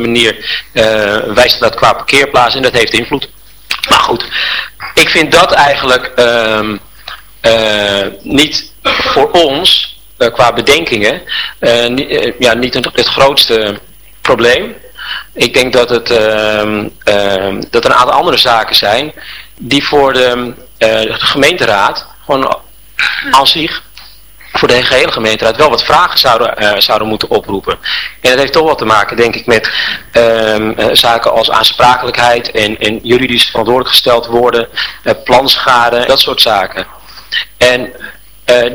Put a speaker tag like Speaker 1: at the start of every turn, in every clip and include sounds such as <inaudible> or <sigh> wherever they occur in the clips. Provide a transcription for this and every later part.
Speaker 1: manier uh, wijst dat qua parkeerplaats en dat heeft invloed. Maar goed, ik vind dat eigenlijk uh, uh, niet voor ons, uh, qua bedenkingen, ja, niet het, grootste probleem. Ik denk dat, het, ehm, dat er een aantal andere zaken zijn die voor de, de gemeenteraad gewoon aan zich voor de gehele gemeenteraad wel wat vragen zouden, uh, zouden moeten oproepen. En dat heeft toch wat te maken, denk ik, met um, uh, zaken als aansprakelijkheid en, en juridisch verantwoordelijk gesteld worden, uh, planschade, dat soort zaken. En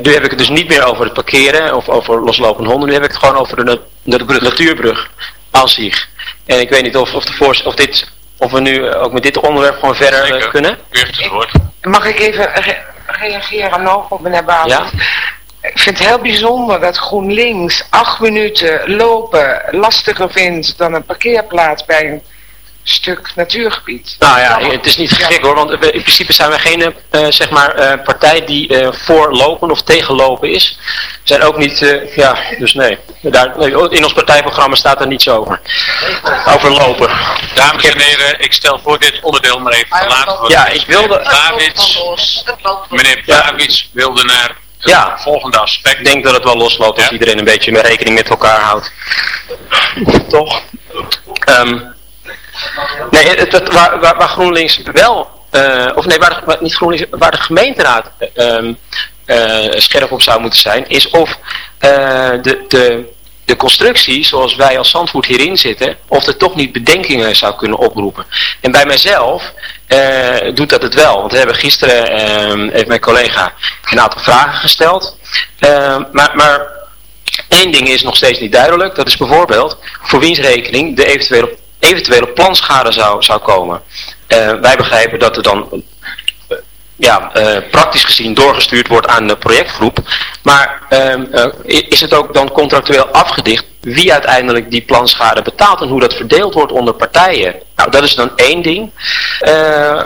Speaker 1: nu heb ik het dus niet meer over het parkeren of over loslopende honden, nu heb ik het gewoon over de, de, de natuurbrug als zich. En ik weet niet of, of, de voor, of, dit, of we nu ook met dit onderwerp gewoon verder Zeker. kunnen.
Speaker 2: Mag ik even re reageren nog op meneer Bouwens? Ja? Ik vind het heel bijzonder dat GroenLinks acht minuten lopen lastiger vindt dan een parkeerplaats bij een stuk natuurgebied.
Speaker 1: Nou ja, het is niet gek hoor, want in principe zijn we geen uh, zeg maar, uh, partij die uh, voor lopen of tegen lopen is. We zijn ook niet, ja, dus nee. Daar, in ons partijprogramma staat er niets over. Over lopen.
Speaker 3: Dames en heren, ik stel voor dit onderdeel maar even te laten.
Speaker 1: Ja, ik wilde...
Speaker 3: Davids, meneer Davids wilde naar
Speaker 1: ja,
Speaker 3: volgende aspect.
Speaker 1: Ik denk dat het wel losloopt als iedereen een beetje rekening met elkaar houdt. Toch? Um, nee, het, het, waar, waar, waar, GroenLinks wel, uh, of nee, waar, waar, niet GroenLinks, waar de gemeenteraad um, uh, scherp op zou moeten zijn, is of de, de, de constructie zoals wij als Zandvoort hierin zitten, of het toch niet bedenkingen zou kunnen oproepen. En bij mijzelf uh, doet dat het wel. Want we hebben gisteren, uh, heeft mijn collega een aantal vragen gesteld. Uh, maar, maar één ding is nog steeds niet duidelijk. Dat is bijvoorbeeld voor wiens rekening de eventuele, eventuele planschade zou, zou komen. Uh, wij begrijpen dat er dan ja, uh, praktisch gezien doorgestuurd wordt aan de projectgroep. Maar uh, is het ook dan contractueel afgedicht wie uiteindelijk die planschade betaalt en hoe dat verdeeld wordt onder partijen? Nou, dat is dan één ding uh,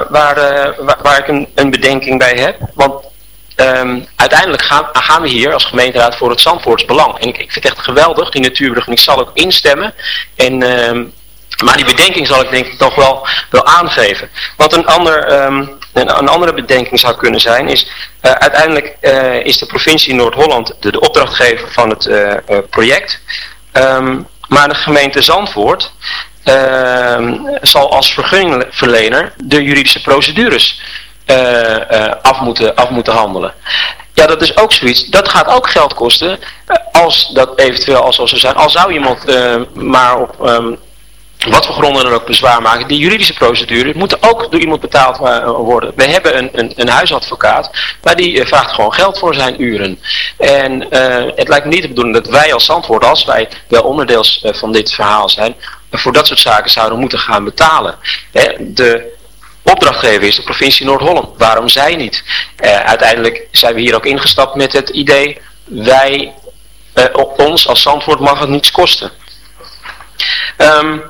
Speaker 1: waar, waar, waar, ik een, een bedenking bij heb. Want um, uiteindelijk gaan, gaan, we hier als gemeenteraad voor het Zandvoorts belang. En ik, ik vind het echt geweldig, die natuurbrug, en ik zal ook instemmen. En... Ehm, maar die bedenking zal ik denk ik toch wel, wel aangeven. Wat een, ander, um, een, andere bedenking zou kunnen zijn is... Uh, uiteindelijk uh, is de provincie Noord-Holland de, de, opdrachtgever van het uh, project. Um, maar de gemeente Zandvoort zal als vergunningverlener de juridische procedures af, moeten, af moeten handelen. Ja, dat is ook zoiets. Dat gaat ook geld kosten als dat eventueel als zo zijn. Al zou iemand maar op... wat voor gronden dan ook bezwaar maken, die juridische procedure moet ook door iemand betaald eh, worden. We hebben een, een, een huisadvocaat, maar die uh, vraagt gewoon geld voor zijn uren. En uh, het lijkt me niet de bedoeling dat wij als Zandvoort, als wij wel onderdeels uh, van dit verhaal zijn, voor dat soort zaken zouden moeten gaan betalen. de opdrachtgever is de provincie Noord-Holland. Waarom zij niet? uiteindelijk zijn we hier ook ingestapt met het idee, wij, ons als Zandvoort mag het niets kosten. Um,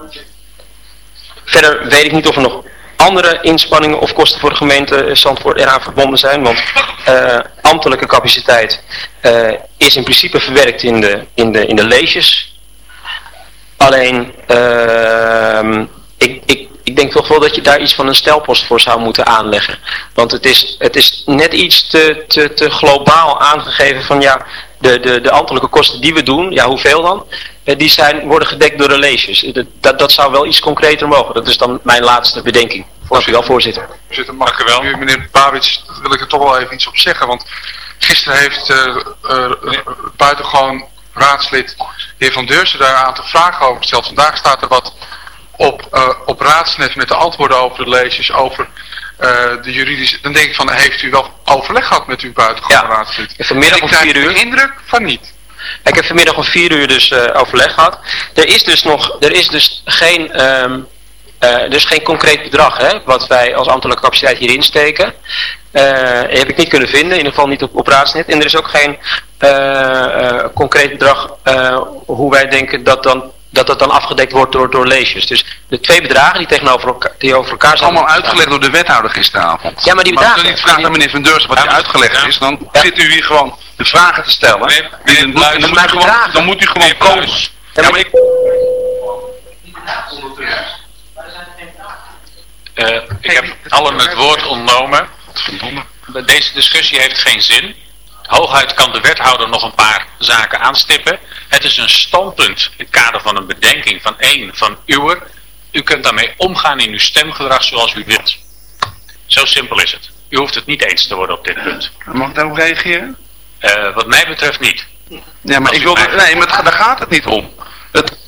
Speaker 1: verder weet ik niet of er nog andere inspanningen of kosten voor de gemeente Zandvoort eraan verbonden zijn. Want uh, ambtelijke capaciteit uh, is in principe verwerkt in de, in de, in de leesjes. Alleen, uh, ik, ik, ik denk toch wel dat je daar iets van een stelpost voor zou moeten aanleggen. Want het is, het is net iets te, te, te globaal aangegeven van ja, de, de, de ambtelijke kosten die we doen, ja hoeveel dan? Eh, die zijn, worden gedekt door de leesjes. Dat, dat zou wel iets concreter mogen. Dat is dan mijn laatste bedenking. Dank u wel, voorzitter.
Speaker 4: Voorzitter, mag ik wel? Meneer Babits, wil ik er toch wel even iets op zeggen. Want gisteren heeft uh, uh, buitengewoon raadslid de heer Van Deursen daar een aantal vragen over gesteld. Vandaag staat er wat op, uh, op raadsnet met de antwoorden over de leesjes, over uh, de juridische... Dan denk ik van, heeft u wel overleg gehad met uw buitengewoon ja. raadslid?
Speaker 1: Vanmiddag om vier uur.
Speaker 4: de indruk van niet.
Speaker 1: Ik heb vanmiddag om vier uur dus uh, overleg gehad. Er is dus nog, er is dus geen, um, uh, dus geen concreet bedrag hè, wat wij als ambtelijke capaciteit hierin steken. Uh, heb ik niet kunnen vinden, in ieder geval niet op, op raadsnet. En er is ook geen concreet bedrag hoe wij denken dat dan dat dat dan afgedekt wordt door, door leesjes. Dus de twee bedragen die tegenover elkaar, die over elkaar zijn...
Speaker 4: Allemaal uitgelegd door de wethouder gisteravond.
Speaker 1: Ja, maar die bedragen...
Speaker 4: Als u niet vraagt aan meneer Van Deursen wat er uitgelegd is, dan zit u hier gewoon de vragen te stellen.
Speaker 3: Nee, dan, moet u gewoon nee, komen.
Speaker 1: Ja, maar ik...
Speaker 3: Ik eh, heb allen het woord ontnomen. Deze discussie heeft geen zin. Hooguit kan de wethouder nog een paar zaken aanstippen. Het is een standpunt in het kader van een bedenking van één van uwer. U kunt daarmee omgaan in uw stemgedrag zoals u wilt. Zo simpel is het. U hoeft het niet eens te worden op dit punt.
Speaker 5: Mag ik daarop reageren?
Speaker 3: Uh, wat mij betreft niet.
Speaker 5: Ja, maar ik wil... Nee, maar daar gaat het niet om. Het,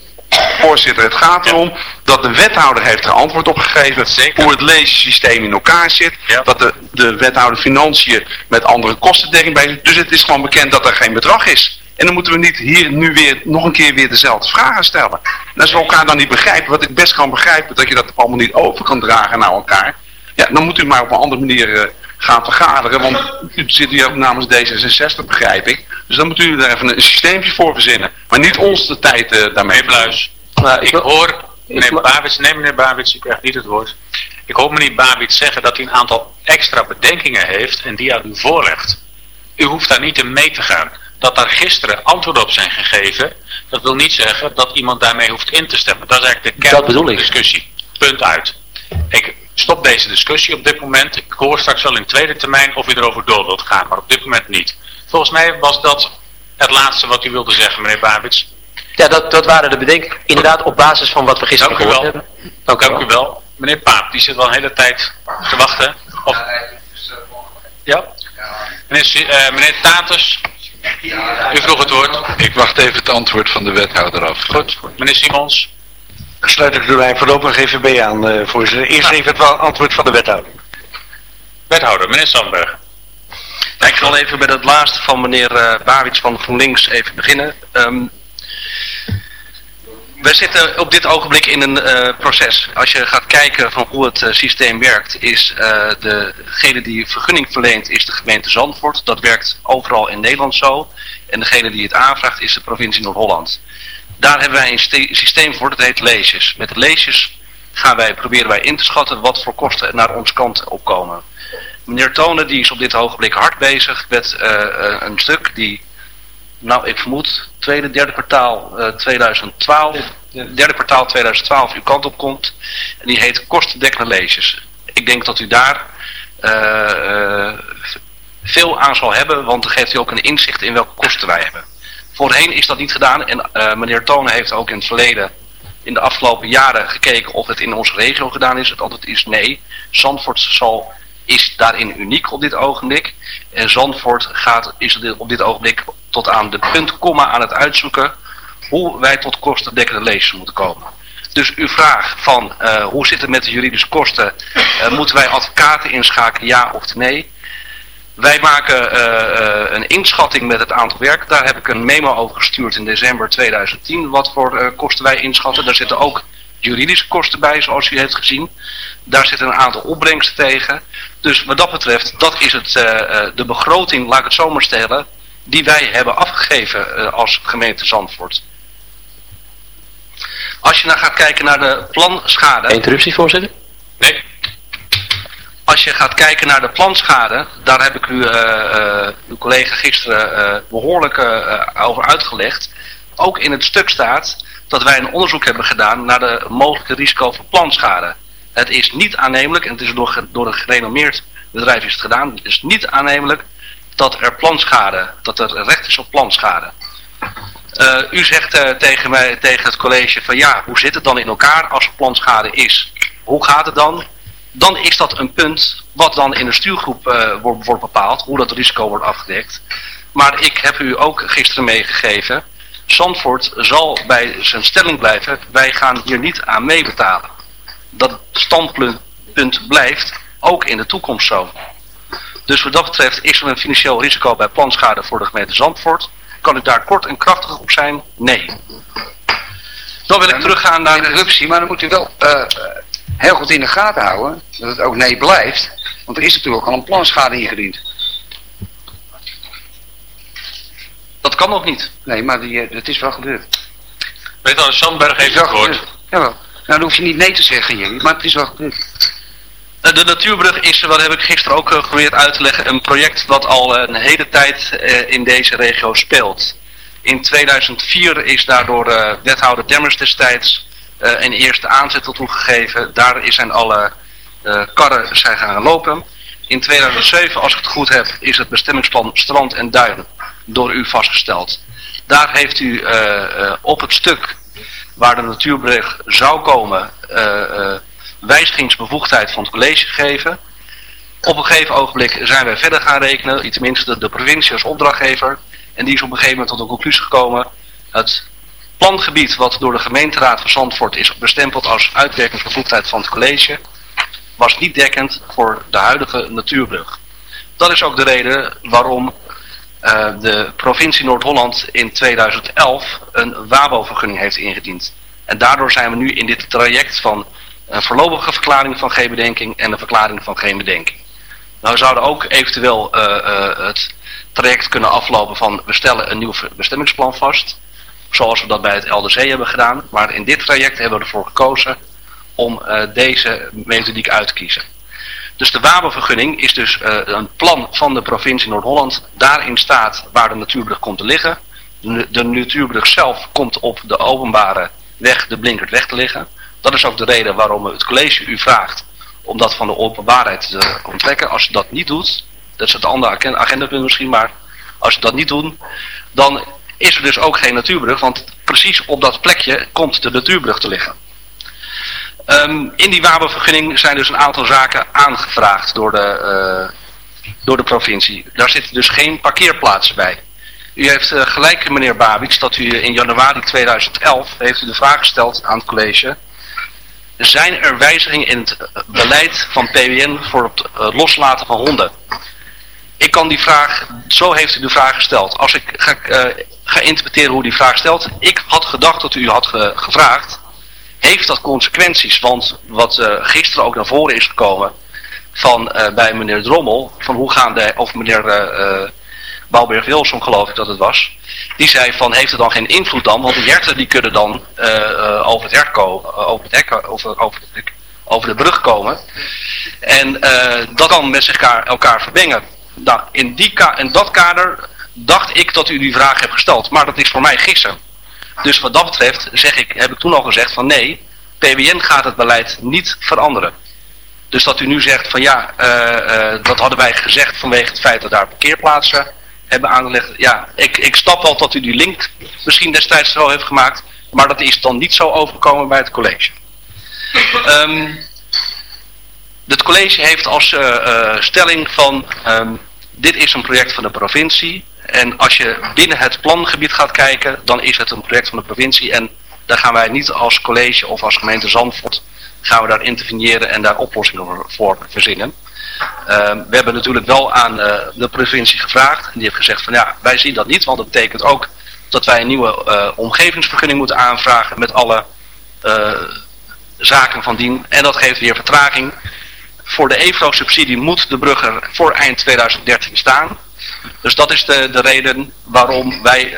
Speaker 5: voorzitter, het gaat erom dat de wethouder heeft er antwoord op gegeven Zeker. hoe het leessysteem in elkaar zit. Dat de, de wethouder financiën met andere kostendekking bij zit. Dus het is gewoon bekend dat er geen bedrag is. En dan moeten we niet hier nu weer nog een keer weer dezelfde vragen stellen. En als we elkaar dan niet begrijpen, wat ik best kan begrijpen, dat je dat allemaal niet over kan dragen naar elkaar. Ja, dan moet u maar op een andere manier uh, gaan vergaderen, want u zit hier ook namens D66, begrijp ik. Dus dan moet u er even een systeempje voor verzinnen. Maar niet ons de tijd uh, daarmee.
Speaker 3: Bluis. Nou, ik hoor, meneer Babits, nee meneer Babits, ik krijg niet het woord. Ik hoor meneer Babits zeggen dat hij een aantal extra bedenkingen heeft en die aan u voorlegt. U hoeft daar niet in mee te gaan. Dat daar gisteren antwoorden op zijn gegeven, dat wil niet zeggen dat iemand daarmee hoeft in te stemmen. Dat is eigenlijk de kern van de discussie. Punt uit. Ik stop deze discussie op dit moment. Ik hoor straks wel in tweede termijn of u erover door wilt gaan, maar op dit moment niet. Volgens mij was dat het laatste wat u wilde zeggen, meneer Babits.
Speaker 1: Ja, dat, dat waren de bedenkingen. Inderdaad, op basis van wat we gisteren
Speaker 3: Dank
Speaker 1: gehoord hebben.
Speaker 3: Dank, Dank u wel. Meneer Paap, die zit wel een hele tijd te wachten. Of... Ja? Meneer, uh, meneer Tatus, u vroeg het woord.
Speaker 6: Ik wacht even het antwoord van de wethouder af.
Speaker 3: Goed, meneer Simons.
Speaker 7: Sluit ik de lijn voorlopig even bij aan, uh, voorzitter. Eerst even het antwoord van de wethouder.
Speaker 3: Wethouder, meneer Sandberg.
Speaker 8: Ja, ik zal even bij het laatste van meneer uh, Bawits van GroenLinks even beginnen. Um, we zitten op dit ogenblik in een uh, proces. Als je gaat kijken van hoe het uh, systeem werkt, is uh, degene die vergunning verleent, is de gemeente Zandvoort. Dat werkt overal in Nederland zo. En degene die het aanvraagt, is de provincie Noord-Holland. Daar hebben wij een systeem voor, dat heet leesjes. Met leesjes gaan wij, proberen wij in te schatten wat voor kosten naar onze kant opkomen. Meneer Tonen die is op dit ogenblik hard bezig met een stuk die nou, ik vermoed, tweede, derde kwartaal uh, 2012, derde kwartaal 2012 uw kant op komt. En die heet kostendekkende leesjes. Ik denk dat u daar veel aan zal hebben, want dan geeft u ook een inzicht in welke kosten wij hebben. Voorheen is dat niet gedaan en uh, meneer Tonen heeft ook in het verleden, in de afgelopen jaren gekeken of het in onze regio gedaan is. Het antwoord is nee. Zandvoort zal is daarin uniek op dit ogenblik. En Zandvoort gaat, is op dit ogenblik tot aan de punt, komma aan het uitzoeken hoe wij tot kostendekkende lezers moeten komen. Dus uw vraag van uh, hoe zit het met de juridische kosten, uh, moeten wij advocaten inschakelen, ja of nee? Wij maken uh, een inschatting met het aantal werk. Daar heb ik een memo over gestuurd in december 2010. Wat voor kosten wij inschatten. Daar zitten ook juridische kosten bij, zoals u heeft gezien. Daar zitten een aantal opbrengsten tegen. Dus wat dat betreft, dat is het, de begroting, laat ik het zomaar stellen, die wij hebben afgegeven als gemeente Zandvoort. Als je nou gaat kijken naar de planschade...
Speaker 1: Interruptie, voorzitter?
Speaker 3: Nee.
Speaker 8: Als je gaat kijken naar de planschade, daar heb ik u, uh, uh, uw collega gisteren uh, behoorlijk over uitgelegd. Ook in het stuk staat dat wij een onderzoek hebben gedaan naar de mogelijke risico voor planschade. Het is niet aannemelijk, en het is door, door een gerenommeerd bedrijf is het gedaan, het is niet aannemelijk dat er planschade, dat er recht is op planschade. Uh, u zegt tegen, mij, tegen het college van ja, hoe zit het dan in elkaar als er planschade is? Hoe gaat het dan? Dan is dat een punt wat dan in de stuurgroep uh, wordt, wordt bepaald, hoe dat risico wordt afgedekt. Maar ik heb u ook gisteren meegegeven, Zandvoort zal bij zijn stelling blijven, wij gaan hier niet aan meebetalen. Dat standpunt blijft ook in de toekomst zo. Dus wat dat betreft is er een financieel risico bij planschade voor de gemeente Zandvoort. Kan ik daar kort en krachtig op zijn? Nee. Dan wil ik teruggaan naar
Speaker 7: de eruptie, maar dan moet u wel uh, heel goed in de gaten houden dat het ook nee blijft. Want er is natuurlijk al een planschade ingediend.
Speaker 8: Dat kan nog niet.
Speaker 7: Nee, maar die, uh, dat is wel gebeurd.
Speaker 3: Weet al, Sandberg heeft het gehoord.
Speaker 7: Jawel. Nou, dan hoef je niet nee te zeggen, jullie, maar het is wel gebeurd.
Speaker 8: Eh, de natuurbrug is, wat heb ik gisteren ook geprobeerd uit te leggen, een project wat al een hele tijd in deze regio speelt. In 2004 is daardoor wethouder Demmers destijds een eerste aanzet toe gegeven. Daar zijn alle karren zijn gaan lopen. In 2007, als ik het goed heb, is het bestemmingsplan strand en duin door u vastgesteld. Daar heeft u op het stuk waar de natuurbrug zou komen wijzigingsbevoegdheid van het college gegeven. Op een gegeven ogenblik zijn wij verder gaan rekenen, tenminste de provincie als opdrachtgever. En die is op een gegeven moment tot de conclusie gekomen. Het plangebied wat door de gemeenteraad van Zandvoort is bestempeld als uitwerkingsbevoegdheid van het college, was niet dekkend voor de huidige natuurbrug. Dat is ook de reden waarom uh, de provincie Noord-Holland in 2011 een WABO-vergunning heeft ingediend. En daardoor zijn we nu in dit traject van een voorlopige verklaring van geen bedenking en een verklaring van geen bedenking. Nou we zouden ook eventueel uh, uh, het traject kunnen aflopen van we stellen een nieuw bestemmingsplan vast. Zoals we dat bij het LDC hebben gedaan. Maar in dit traject hebben we ervoor gekozen om uh, deze methodiek uit te kiezen. Dus de wapenvergunning is dus uh, een plan van de provincie Noord-Holland. Daarin staat waar de natuurbrug komt te liggen. De, de natuurbrug zelf komt op de openbare weg, de Blinkertweg te liggen. Dat is ook de reden waarom het college u vraagt om dat van de openbaarheid te onttrekken. Als je dat niet doet, dat is het andere agendapunt misschien, maar als je dat niet doet, dan is er dus ook geen natuurbrug, want precies op dat plekje komt de natuurbrug te liggen. Um, in die wapenvergunning zijn dus een aantal zaken aangevraagd door de, uh, door de provincie. Daar zitten dus geen parkeerplaatsen bij. U heeft uh, gelijk, meneer Babits, dat u in januari 2011 heeft u de vraag gesteld aan het college zijn er wijzigingen in het eh, beleid van PWN voor het eh, loslaten van honden? Ik kan die vraag, zo heeft u de vraag gesteld. Als ik ga, uh, ga interpreteren hoe die vraag stelt, ik had gedacht dat u had gevraagd, heeft dat consequenties? Want wat uh, gisteren ook naar voren is gekomen van uh, bij meneer Drommel, van hoe gaan de, of meneer Bouwberg-Wilson geloof ik dat het was. Die zei van heeft het dan geen invloed dan, want de herten die kunnen dan uh, over het hek komen, over over, over, de, over de brug komen. En uh, dat kan met elkaar, elkaar vermengen. Nou, in, die dat kader dacht ik dat u die vraag hebt gesteld, maar dat is voor mij gissen. Dus wat dat betreft zeg ik, heb ik toen al gezegd van nee, PWN gaat het beleid niet veranderen. Dus dat u nu zegt van ja, uh, uh, dat hadden wij gezegd vanwege het feit dat daar parkeerplaatsen hebben aangelegd. Ja, ik, ik snap wel dat u die link misschien destijds zo heeft gemaakt, maar dat is dan niet zo overgekomen bij het college. Um, het college heeft als uh, stelling van, um, dit is een project van de provincie. En als je binnen het plangebied gaat kijken, dan is het een project van de provincie. En daar gaan wij niet als college of als gemeente Zandvoort, gaan we daar interveneren en daar oplossingen voor verzinnen. Ehm, we hebben natuurlijk wel aan uh, de provincie gevraagd. En die heeft gezegd van ja, wij zien dat niet. Want dat betekent ook dat wij een nieuwe uh, omgevingsvergunning moeten aanvragen met alle uh, zaken van dien. En dat geeft weer vertraging. Voor de EVRO-subsidie moet de brug er voor eind 2013 staan. Dus dat is de, de reden waarom wij,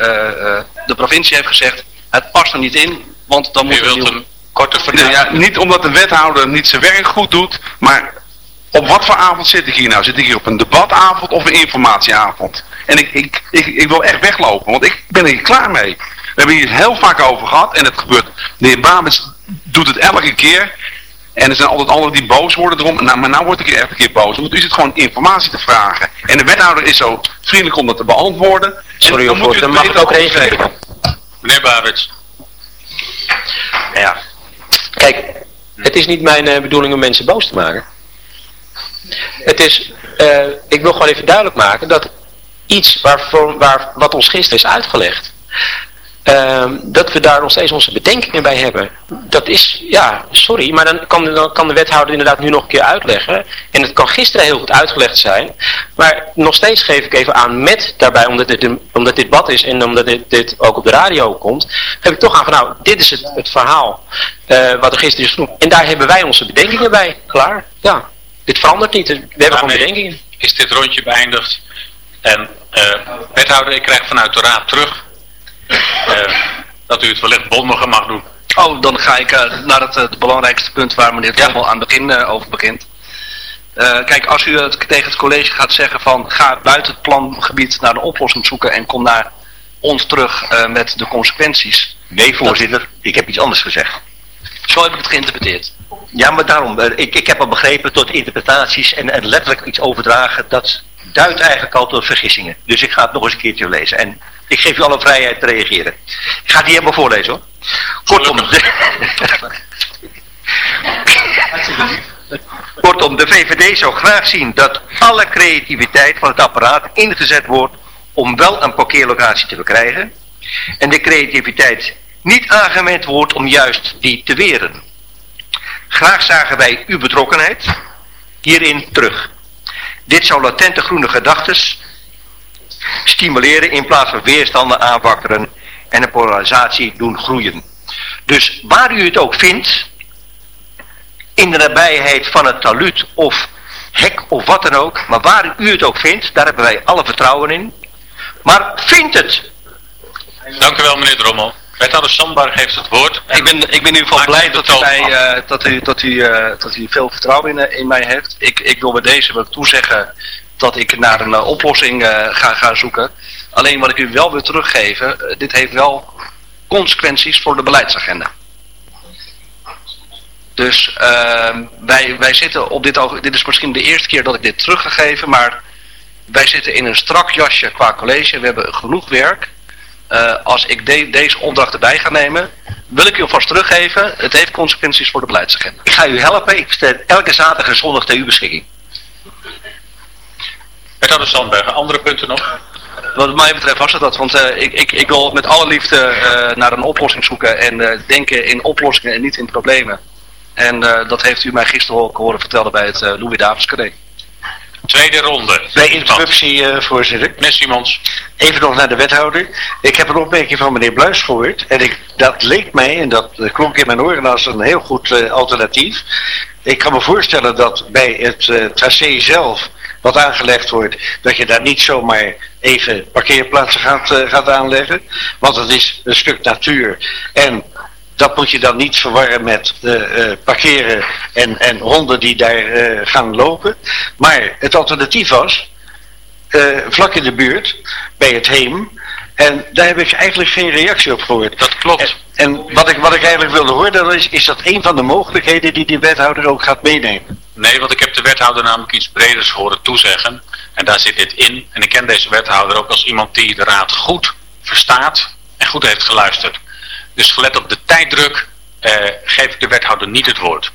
Speaker 8: de provincie heeft gezegd, het past er niet in. Want dan moet
Speaker 5: een, een korte verdeling. Ja, niet omdat de wethouder niet zijn werk goed doet, maar op wat voor avond zit ik hier nou? Zit ik hier op een debatavond of een informatieavond? En ik, ik, ik, ik wil echt weglopen, want ik ben er klaar mee. We hebben hier heel vaak over gehad en het gebeurt. De heer Babens doet het elke keer. En er zijn altijd anderen die boos worden erom. Nou, maar nou word ik hier elke keer boos. Want u zit gewoon informatie te vragen. En de wethouder is zo vriendelijk om dat te beantwoorden.
Speaker 1: Sorry, dan, moet dan mag ik ook reageren.
Speaker 3: Meneer Babets.
Speaker 1: Ja. Kijk, het is niet mijn uh, bedoeling om mensen boos te maken. Het is, uh, ik wil gewoon even duidelijk maken dat iets waarvoor, waar, wat ons gisteren is uitgelegd, uh, dat we daar nog steeds onze bedenkingen bij hebben. Dat is, ja, sorry, maar dan kan, dan kan de wethouder inderdaad nu nog een keer uitleggen. En het kan gisteren heel goed uitgelegd zijn. Maar nog steeds geef ik even aan met daarbij, omdat dit, omdat dit bad is en omdat dit, dit ook op de radio komt, heb ik toch aan van nou, dit is het, het verhaal uh, wat er gisteren is genoemd. En daar hebben wij onze bedenkingen bij. Klaar, ja. Dit verandert niet. We hebben gewoon bedenkingen.
Speaker 3: Is dit rondje beëindigd? En uh, wethouder, ik krijg vanuit de raad terug dat u het wellicht bondiger mag doen.
Speaker 8: Oh, dan ga ik uh, naar het, het, belangrijkste punt waar meneer Trommel ja. aan het begin over begint. kijk, als u het tegen het college gaat zeggen van ga buiten het plangebied naar een oplossing zoeken en kom naar ons terug met de consequenties.
Speaker 1: Nee voorzitter, dat... ik heb iets anders gezegd.
Speaker 8: Zo heb ik het geïnterpreteerd.
Speaker 9: Ja, maar daarom, eh, ik, ik heb al begrepen tot interpretaties en, en letterlijk iets overdragen, dat duidt eigenlijk al tot vergissingen. Dus ik ga het nog eens een keertje lezen. En ik geef u alle vrijheid te reageren. Ik ga het niet helemaal voorlezen hoor. Kortom, de, Kortom, de VVD zou graag zien dat alle creativiteit van het apparaat ingezet wordt om wel een parkeerlocatie te verkrijgen. En de creativiteit niet aangewend wordt om juist die te weren. Graag zagen wij uw betrokkenheid hierin terug. Dit zou latente groene gedachten stimuleren in plaats van weerstanden aanwakkeren en een polarisatie doen groeien. Dus waar u het ook vindt, in de nabijheid van het taluut of hek of wat dan ook, maar waar u het ook vindt, daar hebben wij alle vertrouwen in. Maar vindt het!
Speaker 3: Dank u wel meneer Drommel. Wethouder Sandberg heeft het woord.
Speaker 8: Ik ben, ik ben in ieder geval blij dat u, mij, uh, dat, u, dat, u, uh, dat u veel vertrouwen in, in mij heeft. Ik, ik wil bij deze wel toezeggen dat ik naar een uh, oplossing ga, ga zoeken. Alleen wat ik u wel wil teruggeven, dit heeft wel consequenties voor de beleidsagenda. Dus ehm, wij, wij zitten op dit ogenblik, dit is misschien de eerste keer dat ik dit terug ga geven, maar wij zitten in een strak jasje qua college. We hebben genoeg werk. Als ik de, deze opdracht erbij ga nemen, wil ik u alvast teruggeven. Het heeft consequenties voor de beleidsagenda.
Speaker 9: Ik ga u helpen. Ik stel elke zaterdag en zondag ter uw beschikking.
Speaker 3: Wethouder Sandbergen, andere punten nog?
Speaker 8: Wat mij betreft was het dat, want uh, ik, ik, ik wil met alle liefde uh, naar een oplossing zoeken en denken in oplossingen en niet in problemen. En dat heeft u mij gisteren ook horen vertellen bij het Louis Davids Carré.
Speaker 3: Tweede ronde.
Speaker 9: Bij interruptie, uh, voorzitter.
Speaker 3: Meneer Simons.
Speaker 9: Even nog naar de wethouder. Ik heb een opmerking van meneer Bluis gehoord. En ik, dat leek mij, en dat klonk in mijn oren als een heel goed uh, alternatief. Ik kan me voorstellen dat bij het uh, tracé zelf wat aangelegd wordt, dat je daar niet zomaar even parkeerplaatsen gaat, gaat aanleggen. Want het is een stuk natuur. En dat moet je dan niet verwarren met uh, parkeren en, en honden die daar uh, gaan lopen. Maar het alternatief was, vlak in de buurt, bij het Heem. En daar heb ik eigenlijk geen reactie op gehoord.
Speaker 3: Dat klopt.
Speaker 9: En, en wat, ik, wat ik eigenlijk wilde horen, is, is dat een van de mogelijkheden die de wethouder ook gaat meenemen?
Speaker 3: Nee, want ik heb de wethouder namelijk iets breders horen toezeggen. En daar zit dit in. En ik ken deze wethouder ook als iemand die de raad goed verstaat en goed heeft geluisterd. Dus gelet op de tijddruk uh, geef ik de wethouder niet het woord.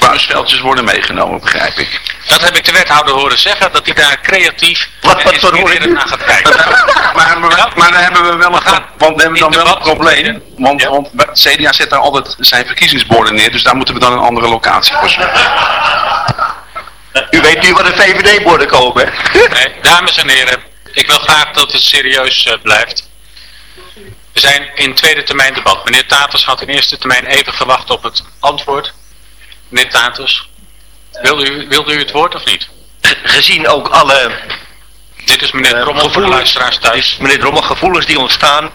Speaker 5: Buissteltjes worden meegenomen, begrijp ik.
Speaker 3: Dat heb ik de wethouder horen zeggen, dat hij daar creatief wat, wat en naar gaat kijken.
Speaker 5: maar, maar, maar dan hebben we wel een, want we hebben dan wel een probleem. Want, ja. want CDA zet daar altijd zijn verkiezingsborden neer, dus daar moeten we dan een andere locatie voor zoeken.
Speaker 9: U weet nu wat de VVD-borden komen.
Speaker 3: nee, dames en heren, ik wil graag dat het serieus uh, blijft. We zijn in tweede termijn debat. Meneer Taters had in eerste termijn even gewacht op het antwoord. Meneer Taters, wilde u, wilde u het woord of niet?
Speaker 9: Gezien ook alle...
Speaker 3: Dit is meneer Drommel uh, voor de luisteraars thuis.
Speaker 9: Meneer Drommel, gevoelens die ontstaan,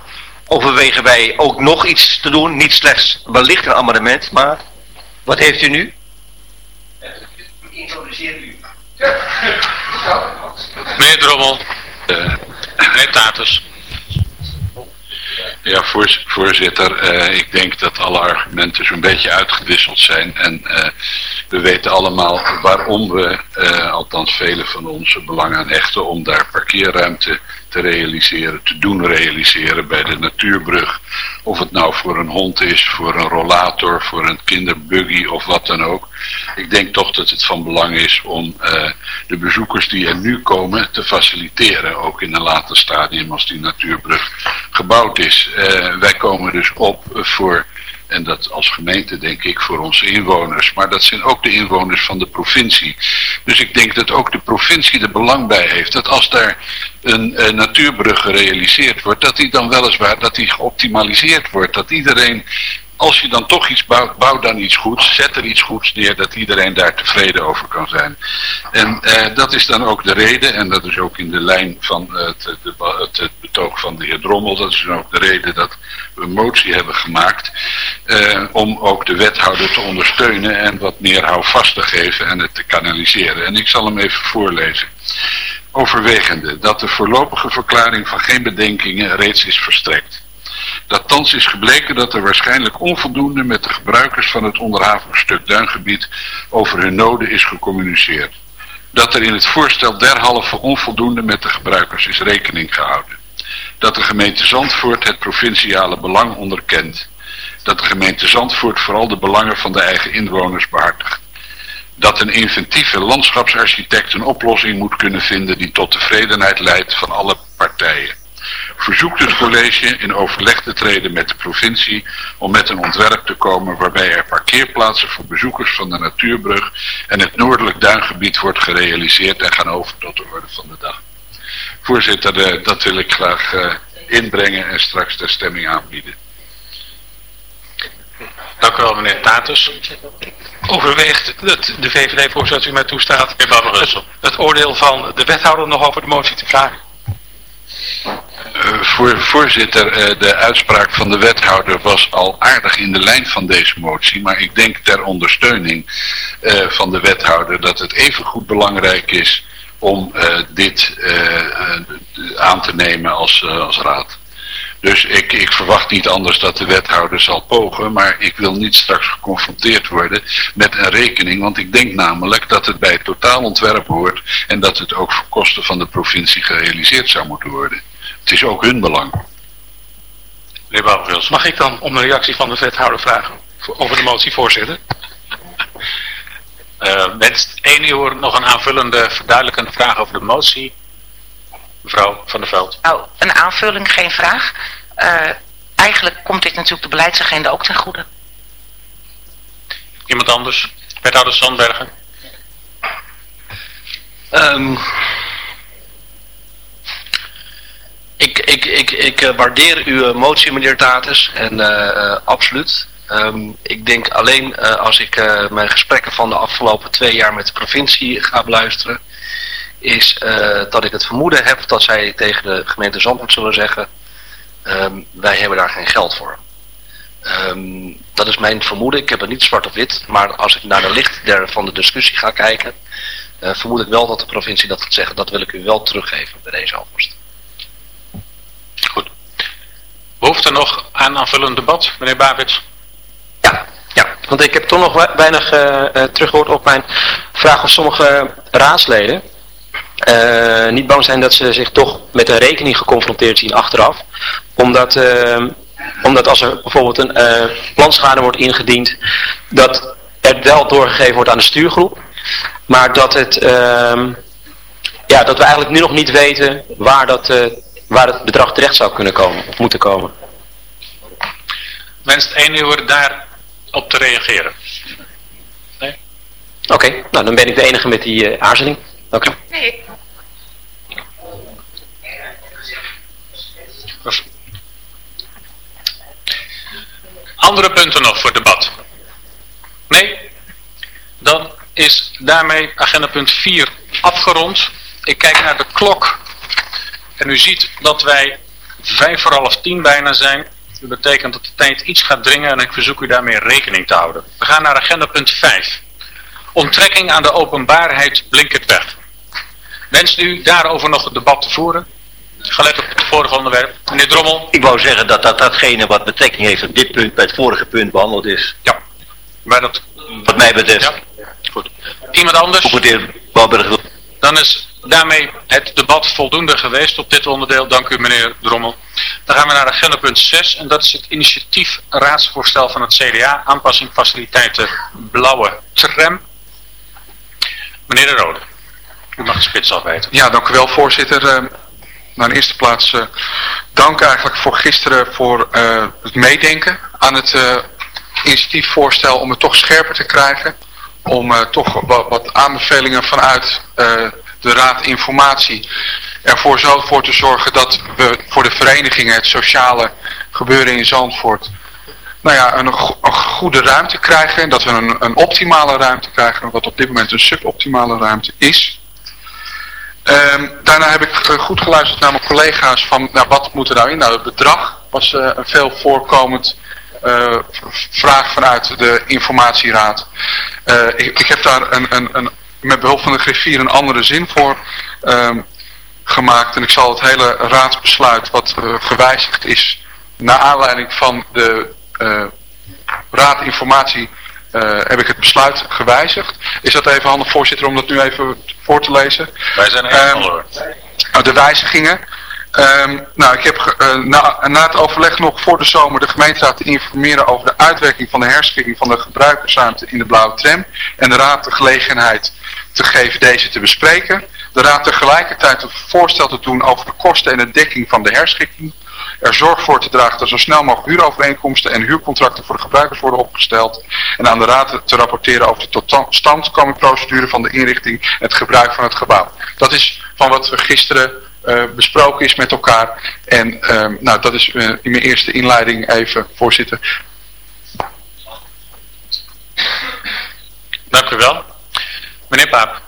Speaker 9: overwegen wij ook nog iets te doen. Niet slechts wellicht een amendement, maar wat heeft u nu?
Speaker 3: Ik introduceer u. Meneer Drommel, uh, meneer Taters.
Speaker 6: Ja, voorzitter, uh, ik denk dat alle argumenten zo'n beetje uitgewisseld zijn. En uh, we weten allemaal waarom we, uh, althans velen van ons, belang aan hechten om daar parkeerruimte te realiseren, te doen realiseren bij de natuurbrug. Of het nou voor een hond is, voor een rollator, voor een kinderbuggy of wat dan ook. Ik denk toch dat het van belang is om uh, de bezoekers die er nu komen te faciliteren. Ook in een later stadium als die natuurbrug gebouwd is. Uh, wij komen dus op voor en dat als gemeente denk ik voor onze inwoners. Maar dat zijn ook de inwoners van de provincie. Dus ik denk dat ook de provincie er belang bij heeft. Dat als daar een, natuurbrug gerealiseerd wordt. Dat die dan weliswaar dat die geoptimaliseerd wordt. Dat iedereen als je dan toch iets bouwt, bouw dan iets goeds. Zet er iets goeds neer dat iedereen daar tevreden over kan zijn. En eh, dat is dan ook de reden, en dat is ook in de lijn van het, het, betoog van de heer Drommel, dat is dan ook de reden dat we een motie hebben gemaakt. Eh, om ook de wethouder te ondersteunen en wat meer houvast te geven en het te kanaliseren. En ik zal hem even voorlezen. Overwegende dat de voorlopige verklaring van geen bedenkingen reeds is verstrekt dat thans is gebleken dat er waarschijnlijk onvoldoende met de gebruikers van het onderhavig duingebied over hun noden is gecommuniceerd. Dat er in het voorstel derhalve onvoldoende met de gebruikers is rekening gehouden. Dat de gemeente Zandvoort het provinciale belang onderkent. Dat de gemeente Zandvoort vooral de belangen van de eigen inwoners behartigt. Dat een inventieve landschapsarchitect een oplossing moet kunnen vinden die tot tevredenheid leidt van alle partijen verzoekt het college in overleg te treden met de provincie om met een ontwerp te komen waarbij er parkeerplaatsen voor bezoekers van de natuurbrug en het noordelijk duingebied wordt gerealiseerd en gaan over tot de orde van de dag. Voorzitter, eh, dat wil ik graag uh, inbrengen en straks ter stemming aanbieden.
Speaker 3: Dank u wel, meneer Tatus.
Speaker 10: Overweegt het, de VVD-voorzitter u mij toestaat het, het oordeel van de wethouder nog over de motie te vragen?
Speaker 6: Uh, voor, voorzitter, uh, de uitspraak van de wethouder was al aardig in de lijn van deze motie. Maar ik denk ter ondersteuning uh, van de wethouder dat het even goed belangrijk is om dit aan te nemen als, als raad. Dus ik, ik verwacht niet anders dat de wethouder zal pogen, maar ik wil niet straks geconfronteerd worden met een rekening, want ik denk namelijk dat het bij het totaalontwerp hoort en dat het ook voor kosten van de provincie gerealiseerd zou moeten worden. Het is ook hun belang.
Speaker 10: Meneer Bouwvils. Mag ik dan om een reactie van de wethouder vragen over de motie, voorzitter?
Speaker 3: Uh, wenst één uur nog een aanvullende, verduidelijkende vraag over de motie? Mevrouw Van der Veld.
Speaker 11: Nou, een aanvulling, geen vraag. Uh, eigenlijk komt dit natuurlijk de beleidsagenda ook ten goede.
Speaker 3: Iemand anders? Wethouder Sandbergen.
Speaker 8: Um, ik, ik, ik, ik uh, waardeer uw motie, meneer Tatus. En uh, absoluut. Um, ik denk alleen als ik mijn gesprekken van de afgelopen twee jaar met de provincie ga beluisteren is dat ik het vermoeden heb dat zij tegen de gemeente Zandvoort zullen zeggen, um, wij hebben daar geen geld voor. Um, dat is mijn vermoeden, ik heb het niet zwart op wit, maar als ik naar de licht der, van de discussie ga kijken, vermoed ik wel dat de provincie dat gaat zeggen, dat wil ik u wel teruggeven bij deze alvast.
Speaker 3: Goed. Behoeft er nog aan aanvullend debat, meneer Babits?
Speaker 1: Ja, ja, want ik heb toch nog weinig uh, teruggehoord op mijn vraag of sommige raadsleden uh, niet bang zijn dat ze zich toch met een rekening geconfronteerd zien achteraf. Omdat, omdat als er bijvoorbeeld een planschade wordt ingediend, dat het wel doorgegeven wordt aan de stuurgroep. Maar dat, het, ehm, ja, dat we eigenlijk nu nog niet weten waar, dat, waar het bedrag terecht zou kunnen komen, of moeten komen.
Speaker 3: Wenst één uur daarop te reageren?
Speaker 1: Nee? Oké, okay, nou dan ben ik de enige met die aarzeling. Oké. Okay. Nee.
Speaker 3: Andere punten nog voor debat? Nee? Dan is daarmee agenda punt 4 afgerond. Ik kijk naar de klok. En u ziet dat wij vijf voor half tien bijna zijn. Dat betekent dat de tijd iets gaat dringen en ik verzoek u daarmee rekening te houden. We gaan naar agenda punt 5. Onttrekking aan de openbaarheid blinkert weg. Wenst u daarover nog het debat te voeren? Gelet op het vorige onderwerp. Meneer Drommel.
Speaker 9: Ik wou zeggen dat, dat datgene wat betrekking heeft op dit punt bij het vorige punt behandeld is.
Speaker 3: Ja. Maar dat...
Speaker 9: Wat mij betreft. Ja.
Speaker 3: Goed. Iemand anders?
Speaker 9: Meneer.
Speaker 3: Dan is daarmee het debat voldoende geweest op dit onderdeel. Dank u meneer Drommel. Dan gaan we naar agenda punt 6 en dat is het initiatief raadsvoorstel van het CDA. Aanpassing faciliteiten blauwe tram. Meneer de Rode. U mag de spits afwijten.
Speaker 4: Ja, dank u wel voorzitter. Nou, in eerste plaats uh, dank eigenlijk voor gisteren voor uh, het meedenken aan het initiatiefvoorstel om het toch scherper te krijgen. Om toch wat, wat, aanbevelingen vanuit de Raad Informatie ervoor zo voor te zorgen dat we voor de verenigingen het sociale gebeuren in Zandvoort nou ja, een, goede ruimte krijgen. En dat we een, een optimale ruimte krijgen, wat op dit moment een suboptimale ruimte is. Um, daarna heb ik eh, goed geluisterd naar mijn collega's van nou, wat moet er nou in? Nou, het bedrag was uh, een veel voorkomend uh, vraag vanuit de informatieraad. Ik, ik, heb daar een, een, een, met behulp van de griffier een andere zin voor um, gemaakt. En ik zal het hele raadsbesluit wat gewijzigd is naar aanleiding van de raad informatie heb ik het besluit gewijzigd. Is dat even handig, voorzitter, om dat nu even voor te lezen?
Speaker 3: Wij zijn helemaal
Speaker 4: um, De wijzigingen. Um, nou, ik heb uh, na, het overleg nog voor de zomer de gemeenteraad te informeren over de uitwerking van de herschikking van de gebruikersruimte in de blauwe tram. En de raad de gelegenheid te geven deze te bespreken. De raad tegelijkertijd een voorstel te doen over de kosten en de dekking van de herschikking. Er zorg voor te dragen dat zo snel mogelijk huurovereenkomsten en huurcontracten voor de gebruikers worden opgesteld. En aan de raad te rapporteren over de totstandkomingprocedure van de inrichting en het gebruik van het gebouw. Dat is van wat we gisteren besproken is met elkaar. En uh, nou, dat is uh, in mijn eerste inleiding even, voorzitter.
Speaker 3: Dank u wel. Meneer Paap.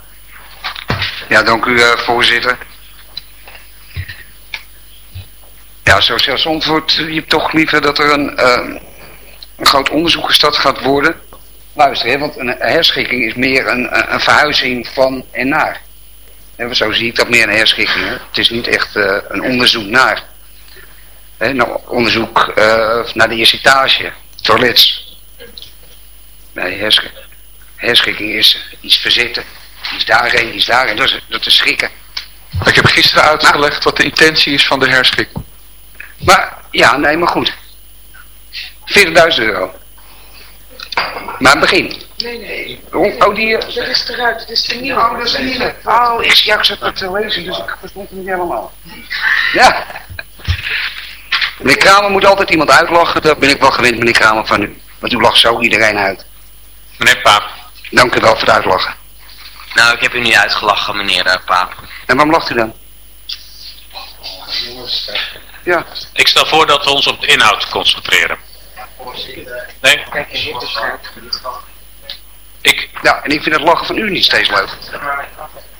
Speaker 7: Ja, dank u voorzitter. Ja, zoals als antwoord, je hebt toch liever dat er een, een groot onderzoek gestart gaat worden. Luister, hè, want een herschikking is meer een, een verhuizing van en naar. En zo zie ik dat meer een herschikking. Hè. Het is niet echt uh, een onderzoek naar. Hè, nou, onderzoek uh, naar de eerste etage, toilets. Nee, herschikking. herschikking is iets verzetten. Iets daarheen, iets daarheen. Dat is, dat is schikken.
Speaker 4: Ik heb gisteren uitgelegd wat de intentie is van de herschikking.
Speaker 7: Maar, ja, nee, maar goed. 40.000 euro. Maar het begin.
Speaker 2: Nee, nee.
Speaker 7: Oh, die...
Speaker 2: Dat is eruit, dat is de nieuwe.
Speaker 7: Oh, dat is de nieuwe. Oh, ik, ja, ik zat het te lezen, dus ik verstond het niet helemaal. Ja. Meneer Kramer moet altijd iemand uitlachen, dat ben ik wel gewend, meneer Kramer, van u. Want u lacht zo iedereen uit.
Speaker 3: Meneer Paap.
Speaker 7: Dank u wel voor het uitlachen.
Speaker 12: Nou, ik heb u niet uitgelachen, meneer uh, Paap.
Speaker 7: En waarom lacht u dan? Ja.
Speaker 3: Ik stel voor dat we ons op de inhoud concentreren. Nee?
Speaker 2: Kijk, je er
Speaker 3: ik...
Speaker 7: Ja, en ik vind het lachen van u niet steeds leuk.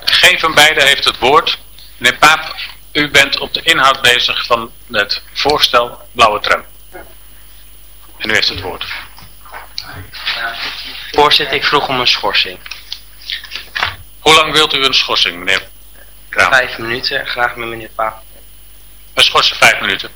Speaker 3: Geen van beiden heeft het woord. Meneer Paap, u bent op de inhoud bezig van het voorstel Blauwe Tram. En u heeft het woord.
Speaker 12: Voorzitter, ik vroeg om een schorsing.
Speaker 3: Hoe lang wilt u een schorsing, meneer Kraam?
Speaker 12: Vijf minuten, graag met meneer Paap.
Speaker 3: Een schorsing vijf minuten.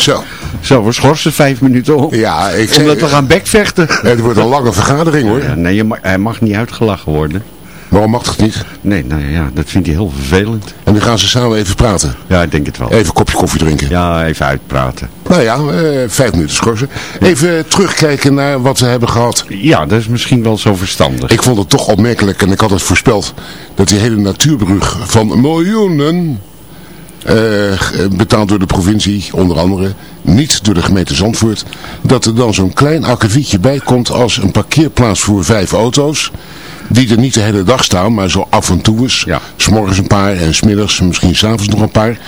Speaker 13: Zo.
Speaker 14: Zo, we schorsen vijf minuten op.
Speaker 13: Ja, ik
Speaker 14: Omdat we gaan bekvechten. <laughs>
Speaker 13: Het wordt een lange vergadering hoor.
Speaker 14: Ja, nee, mag, hij mag niet uitgelachen worden.
Speaker 13: Waarom mag het niet?
Speaker 14: Nee, nou ja, dat vindt hij heel vervelend.
Speaker 13: En nu gaan ze samen even praten?
Speaker 14: Ja, ik denk het wel.
Speaker 13: Even een kopje koffie drinken?
Speaker 14: Ja, even uitpraten.
Speaker 13: Nou ja, eh, vijf minuten schorsen. Even terugkijken naar wat we hebben gehad.
Speaker 14: Ja, dat is misschien wel zo verstandig.
Speaker 13: Ik vond het toch opmerkelijk, en ik had het voorspeld, dat die hele natuurbrug van miljoenen uh, betaald door de provincie, onder andere, niet door de gemeente Zandvoort, dat er dan zo'n klein akkefietje bij komt als een parkeerplaats voor vijf auto's, die er niet de hele dag staan, maar zo af en toe eens, ja. s'morgens een paar en smiddags misschien s'avonds nog een paar,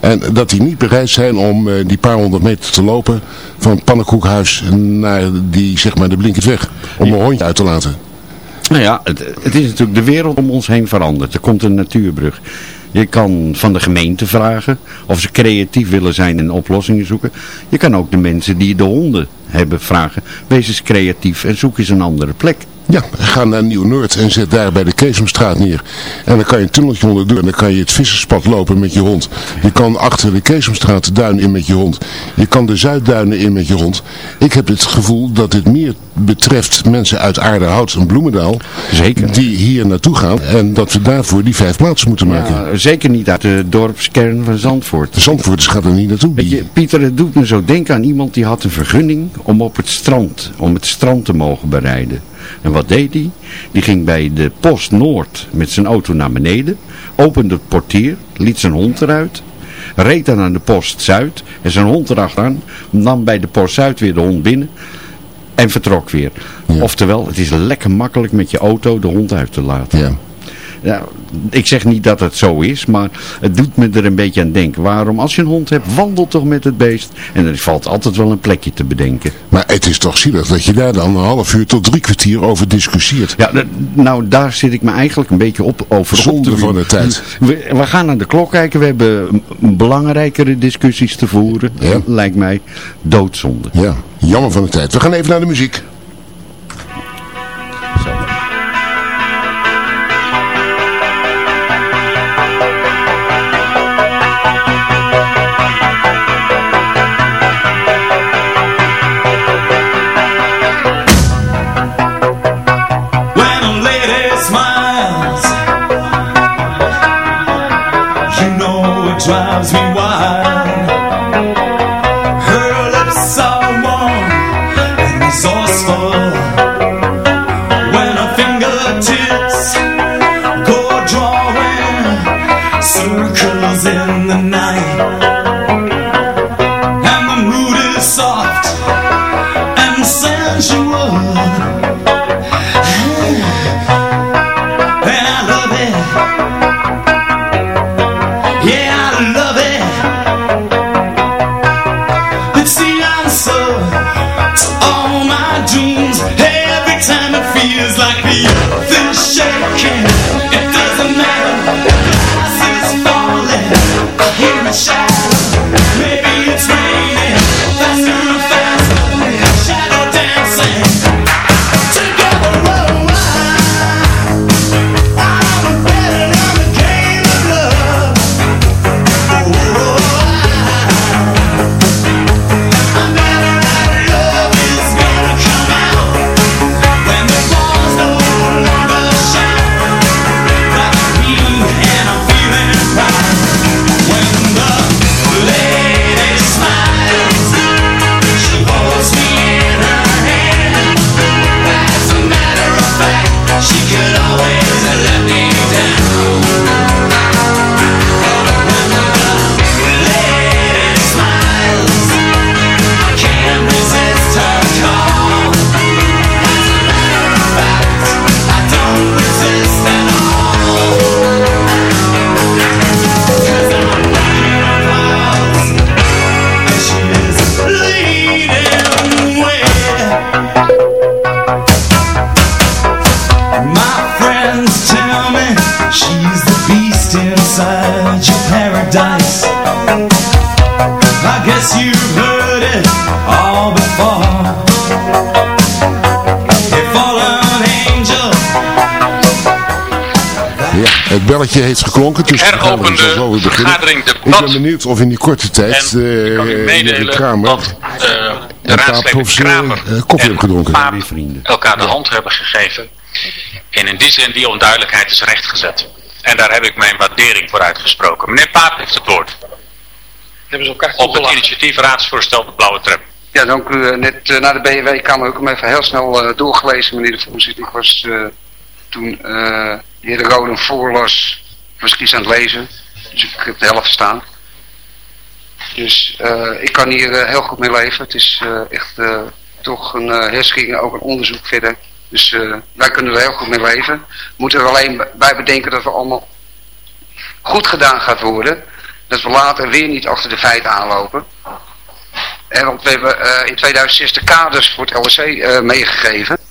Speaker 13: en dat die niet bereid zijn om uh, die paar honderd meter te lopen van het pannenkoekhuis naar die, zeg maar, de om een hondje uit te laten.
Speaker 14: Nou ja, het, het is natuurlijk de wereld om ons heen veranderd. Er komt een natuurbrug. Je kan van de gemeente vragen of ze creatief willen zijn en oplossingen zoeken. Je kan ook de mensen die de honden hebben vragen. Wees eens creatief en zoek eens een andere plek.
Speaker 13: Ja, ga naar Nieuw-Noord en zet daar bij de Keesomstraat neer. En dan kan je een tunneltje onder doen en dan kan je het visserspad lopen met je hond. Je kan achter de Keesomstraat de duin in met je hond. Je kan de Zuidduinen in met je hond. Ik heb het gevoel dat dit meer betreft mensen uit Aardehout en Bloemendaal.
Speaker 14: Zeker.
Speaker 13: Die hier naartoe gaan en dat we daarvoor die vijf plaatsen moeten maken. Ja,
Speaker 14: zeker niet uit de dorpskern van Zandvoort.
Speaker 13: De Zandvoorters gaat er niet naartoe.
Speaker 14: Weet je, Pieter, het doet me zo denken aan iemand die had een vergunning om op het strand, om het strand te mogen bereiden. En wat deed hij? Die ging bij de Post Noord met zijn auto naar beneden, opende het portier, liet zijn hond eruit, reed dan naar de Post Zuid en zijn hond erachteraan, nam bij de Post Zuid weer de hond binnen en vertrok weer. Oftewel, het is lekker makkelijk met je auto de hond uit te laten.
Speaker 13: Ja.
Speaker 14: Ja, ik zeg niet dat het zo is, maar het doet me er een beetje aan denken. Waarom, als je een hond hebt, wandel toch met het beest. En er valt altijd wel een plekje te bedenken.
Speaker 13: Maar het is toch zielig dat je daar dan een half uur tot drie kwartier over discussieert.
Speaker 14: Ja, nou daar zit ik me eigenlijk een beetje op over
Speaker 13: Zonde op van de tijd.
Speaker 14: We, we, gaan naar de klok kijken. We hebben belangrijkere discussies te voeren. Ja. Lijkt mij doodzonde.
Speaker 13: Ja, jammer van de tijd. We gaan even naar de muziek. Belletje heeft geklonken, dus we gaan er zo weer beginnen.
Speaker 3: vergadering
Speaker 13: Ik ben benieuwd of in die korte tijd eh de Kramer
Speaker 3: de
Speaker 13: en Paap
Speaker 3: raadsleden Kramer
Speaker 13: eh, koffie hebben gedronken.
Speaker 3: Paap elkaar de hand hebben gegeven. En in die zin die onduidelijkheid is rechtgezet. En daar heb ik mijn waardering voor uitgesproken. Meneer Paap heeft het woord.
Speaker 10: Hebben ze elkaar
Speaker 3: Op het initiatief raadsvoorstel de blauwe tram.
Speaker 7: Ja, dank u. Eh, Net uh, na de BNW-kamer heb ik hem even heel snel uh, doorgelezen, meneer de voorzitter. Ik was uh, toen de heer De Rode voorlas, iets aan het lezen. Dus ik heb de helft staan. Dus ik kan hier heel goed mee leven. Het is echt toch een herschiking, ook een onderzoek verder. Dus wij kunnen er heel goed mee leven. We moeten er alleen bij bedenken dat we allemaal goed gedaan gaat worden. Dat we later weer niet achter de feiten aanlopen. En want we hebben in 2006 de kaders voor het LSC uh, meegegeven.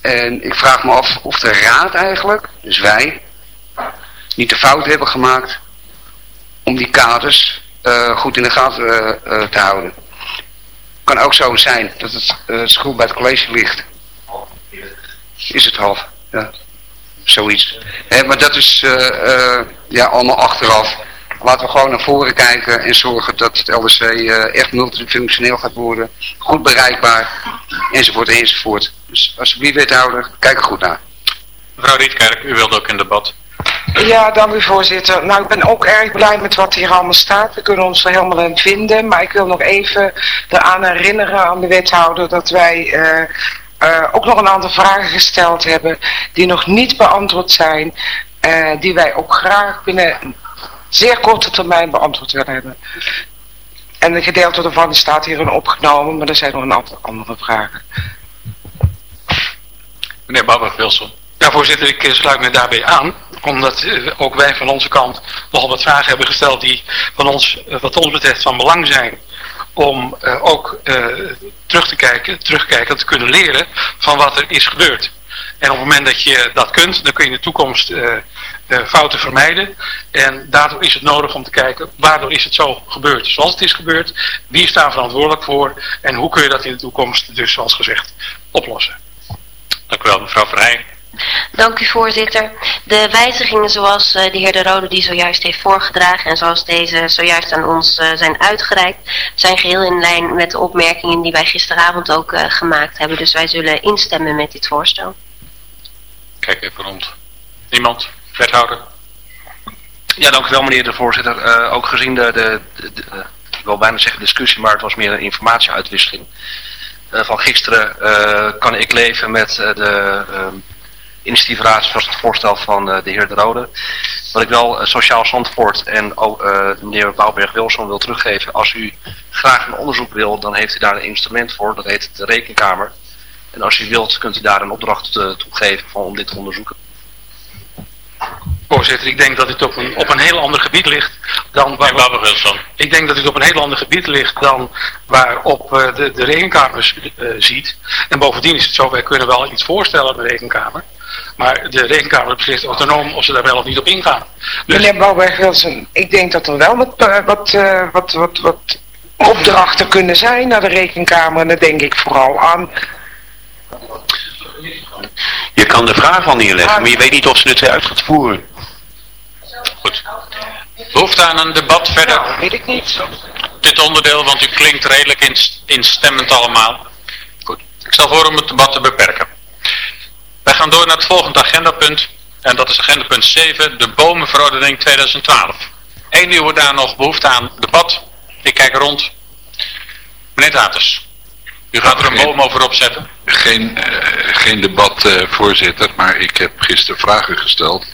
Speaker 7: En ik vraag me af of de raad eigenlijk, dus wij, niet de fout hebben gemaakt om die kaders uh, goed in de gaten te houden. Kan ook zo zijn dat het schuld bij het college ligt. Is het half? Ja, zoiets. Maar dat is ja, allemaal achteraf. Laten we gewoon naar voren kijken en zorgen dat het LDC uh, echt multifunctioneel gaat worden. Goed bereikbaar, enzovoort, enzovoort. Dus alsjeblieft wethouder, kijk er goed naar.
Speaker 3: Mevrouw Rietkerk, u wilde ook in debat.
Speaker 2: Ja, dank u voorzitter. Nou, ik ben ook erg blij met wat hier allemaal staat. We kunnen ons er helemaal in vinden. Maar ik wil nog even eraan herinneren aan de wethouder dat wij... Uh, uh, ook nog een aantal vragen gesteld hebben die nog niet beantwoord zijn. Uh, die wij ook graag binnen zeer korte termijn beantwoord willen hebben. En een gedeelte daarvan staat hierin opgenomen, maar er zijn nog een aantal andere vragen.
Speaker 3: Meneer Babber-Wilson.
Speaker 10: Ja, voorzitter, ik sluit me daarbij aan, omdat uh, ook wij van onze kant nogal wat vragen hebben gesteld die van ons, uh, wat ons betreft van belang zijn om ook terug te kijken, terugkijken, te kunnen leren van wat er is gebeurd. En op het moment dat je dat kunt, dan kun je in de toekomst uh, uh, fouten vermijden. En daardoor is het nodig om te kijken, waardoor is het zo gebeurd zoals het is gebeurd? Wie is daar verantwoordelijk voor? En hoe kun je dat in de toekomst dus, zoals gezegd, oplossen?
Speaker 3: Dank u wel, mevrouw Vrij.
Speaker 15: Dank u voorzitter. De wijzigingen zoals uh, de heer De Rode die zojuist heeft voorgedragen en zoals deze zojuist aan ons uh, zijn uitgereikt, zijn geheel in lijn met de opmerkingen die wij gisteravond ook uh, gemaakt hebben. Dus wij zullen instemmen met dit voorstel.
Speaker 3: Kijk even rond. Niemand? Wethouder?
Speaker 8: Ja, dank u wel meneer de voorzitter. Uh, ook gezien de, de, de, ik wil bijna zeggen discussie, maar het was meer een informatieuitwisseling. Uh, van gisteren uh, kan ik leven met de initiatiefraad zoals het voorstel van de heer De Rode. Wat ik wel Sociaal Zandvoort en ook de heer Bouwberg-Wilson wil teruggeven. Als u graag een onderzoek wil, dan heeft u daar een instrument voor. Dat heet de Rekenkamer. En als u wilt, kunt u daar een opdracht toe geven van om dit te onderzoeken.
Speaker 10: voorzitter. Ik denk dat dit op een, op een heel ander gebied ligt dan waar
Speaker 3: we,
Speaker 10: Ik denk dat dit op een heel ander gebied ligt dan waarop uh, de, de rekenkamer uh, ziet. En bovendien is het zo, wij kunnen wel iets voorstellen aan de rekenkamer. Maar de rekenkamer beslist autonoom of ze daar wel of niet op ingaan.
Speaker 2: Dus... Meneer Bouwberg-Wilson, ik denk dat er wel wat, wat, uh, wat, wat, wat opdrachten kunnen zijn naar de rekenkamer. En daar denk ik vooral aan
Speaker 5: je kan de vraag al neerleggen, maar je weet niet of ze het uit gaat voeren.
Speaker 3: Goed. Behoefte aan een debat verder?
Speaker 2: Nou, weet ik niet.
Speaker 3: Dit onderdeel, want u klinkt redelijk instemmend allemaal. Goed. Ik stel voor om het debat te beperken. Wij gaan door naar het volgende agendapunt. En dat is agendapunt 7, de bomenverordening 2012. Eén uur wordt daar nog behoefte aan debat. Ik kijk rond. Meneer Taters. U gaat er een boom over opzetten?
Speaker 6: Geen, uh, geen debat, uh, voorzitter, maar ik heb gisteren vragen gesteld.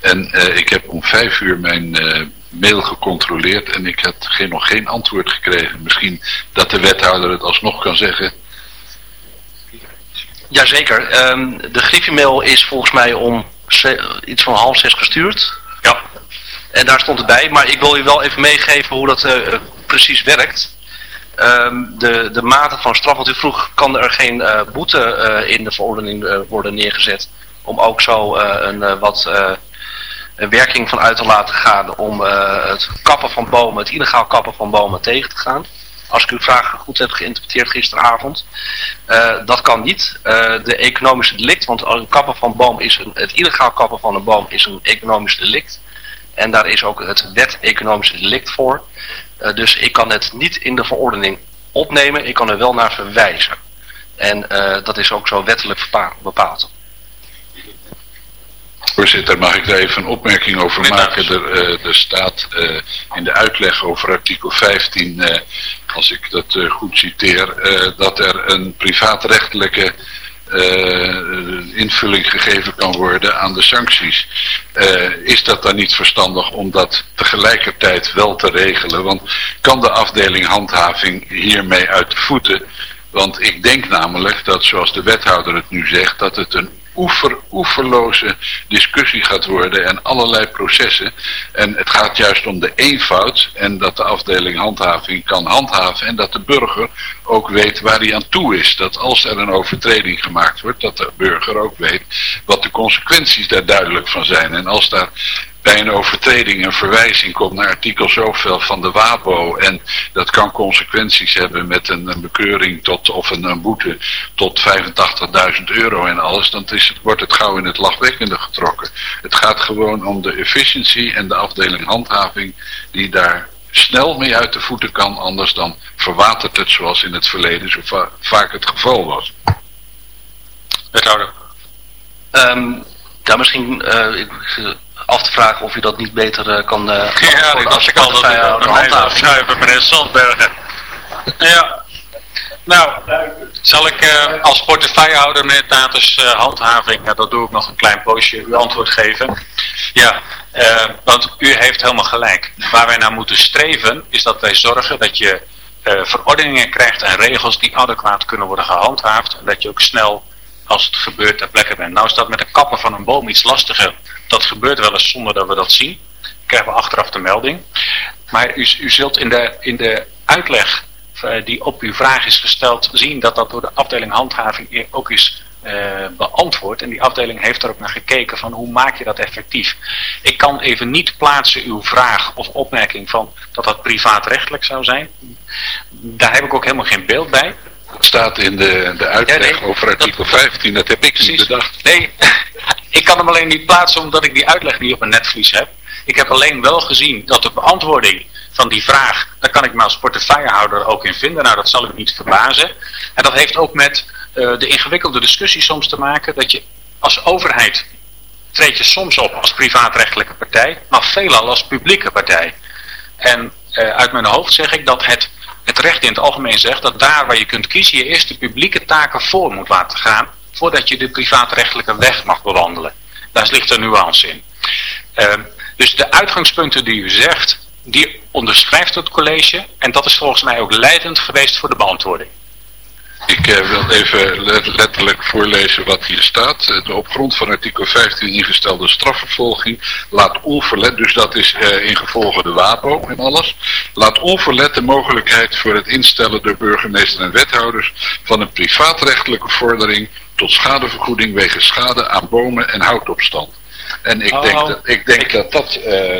Speaker 6: En uh, ik heb om vijf uur mijn mail gecontroleerd en ik heb geen, nog geen antwoord gekregen. Misschien dat de wethouder het alsnog kan zeggen.
Speaker 8: Jazeker. Um, de Griffie-mail is volgens mij om iets van half zes gestuurd.
Speaker 3: Ja.
Speaker 8: En daar stond het bij, maar ik wil u wel even meegeven hoe dat precies werkt. Um, de, de mate van straf, want u vroeg, kan er geen uh, boete uh, in de verordening uh, worden neergezet om ook zo een wat een werking van uit te laten gaan om het kappen van bomen, het illegaal kappen van bomen tegen te gaan. Als ik uw vraag goed heb geïnterpreteerd gisteravond. dat kan niet. de economische delict, want het kappen van boom is een, het illegaal kappen van een boom is een economisch delict. En daar is ook het wet economische delict voor. Uh, dus ik kan het niet in de verordening opnemen, ik kan er wel naar verwijzen. En uh, dat is ook zo wettelijk bepaald.
Speaker 6: Voorzitter, mag ik daar even een opmerking over maken? Er, uh, er staat in de uitleg over artikel 15, als ik dat goed citeer, dat er een privaatrechtelijke uh, invulling gegeven kan worden aan de sancties. Uh, is dat dan niet verstandig om dat tegelijkertijd wel te regelen? Want kan de afdeling handhaving hiermee uit de voeten? Want ik denk namelijk dat, zoals de wethouder het nu zegt, dat het een oever, oeverloze discussie gaat worden en allerlei processen. En het gaat juist om de eenvoud en dat de afdeling handhaving kan handhaven en dat de burger ook weet waar hij aan toe is. Dat als er een overtreding gemaakt wordt, dat de burger ook weet wat de consequenties daar duidelijk van zijn. En als daar bij een overtreding een verwijzing komt naar artikel zoveel van de WABO en dat kan consequenties hebben met een, een bekeuring tot, of een, een boete tot 85.000 euro en alles, dan is het, wordt het gauw in het lachwekkende getrokken. Het gaat gewoon om de efficiëntie en de afdeling handhaving die daar snel mee uit de voeten kan, anders dan verwatert het zoals in het verleden zo va vaak het geval was.
Speaker 3: Wethouder.
Speaker 8: Um, ja, misschien uh, af te vragen of u dat niet beter uh, kan... Uh, <laughs>
Speaker 3: ja, ik dacht ik al dat ik schuiven, meneer Sandbergen. ja. Nou, zal ik uh, als portefeuillehouder meneer Taters uh, handhaving, ja, dat doe ik nog een klein poosje, uw antwoord geven. Ja, uh, want u heeft helemaal gelijk. Waar wij naar moeten streven is dat wij zorgen dat je verordeningen krijgt en regels die adequaat kunnen worden gehandhaafd. En dat je ook snel, als het gebeurt, ter plekke bent. Nou is dat met het kappen van een boom iets lastiger. Dat gebeurt wel eens zonder dat we dat zien. krijgen we achteraf de melding. Maar u, u zult in de, in de uitleg uh, die op uw vraag is gesteld zien dat dat door de afdeling handhaving ook is uh, beantwoord. En die afdeling heeft er ook naar gekeken van hoe maak je dat effectief. Ik kan even niet plaatsen uw vraag of opmerking van dat dat privaatrechtelijk zou zijn. Daar heb ik ook helemaal geen beeld bij.
Speaker 6: Staat in de, de uitleg ja, nee, over artikel dat, 15, dat heb ik precies. niet bedacht.
Speaker 3: Nee, <laughs> ik kan hem alleen niet plaatsen omdat ik die uitleg niet op een netvlies heb. Ik heb alleen wel gezien dat de beantwoording van die vraag, daar kan ik me als portefeuillehouder ook in vinden. Nou, dat zal u niet verbazen. En dat heeft ook met uh, de ingewikkelde discussie soms te maken dat je als overheid treed je soms op als privaatrechtelijke partij, maar veelal als publieke partij. En uh, uit mijn hoofd zeg ik dat het, het recht in het algemeen zegt dat daar waar je kunt kiezen je eerst de publieke taken voor moet laten gaan, voordat je de privaatrechtelijke weg mag bewandelen. Daar ligt een nuance in. Uh, dus de uitgangspunten die u zegt, die onderschrijft het college en dat is volgens mij ook leidend geweest voor de beantwoording.
Speaker 6: Ik eh, wil even let- letterlijk voorlezen wat hier staat. Eh, De op grond van artikel 15 ingestelde strafvervolging laat onverlet, dus dat is eh, in gevolge de WAPO en alles, laat onverlet de mogelijkheid voor het instellen door burgemeester en wethouders van een privaatrechtelijke vordering tot schadevergoeding wegens schade aan bomen en houtopstand. En ik
Speaker 3: Oh,
Speaker 6: denk, dat, ik denk dat, dat,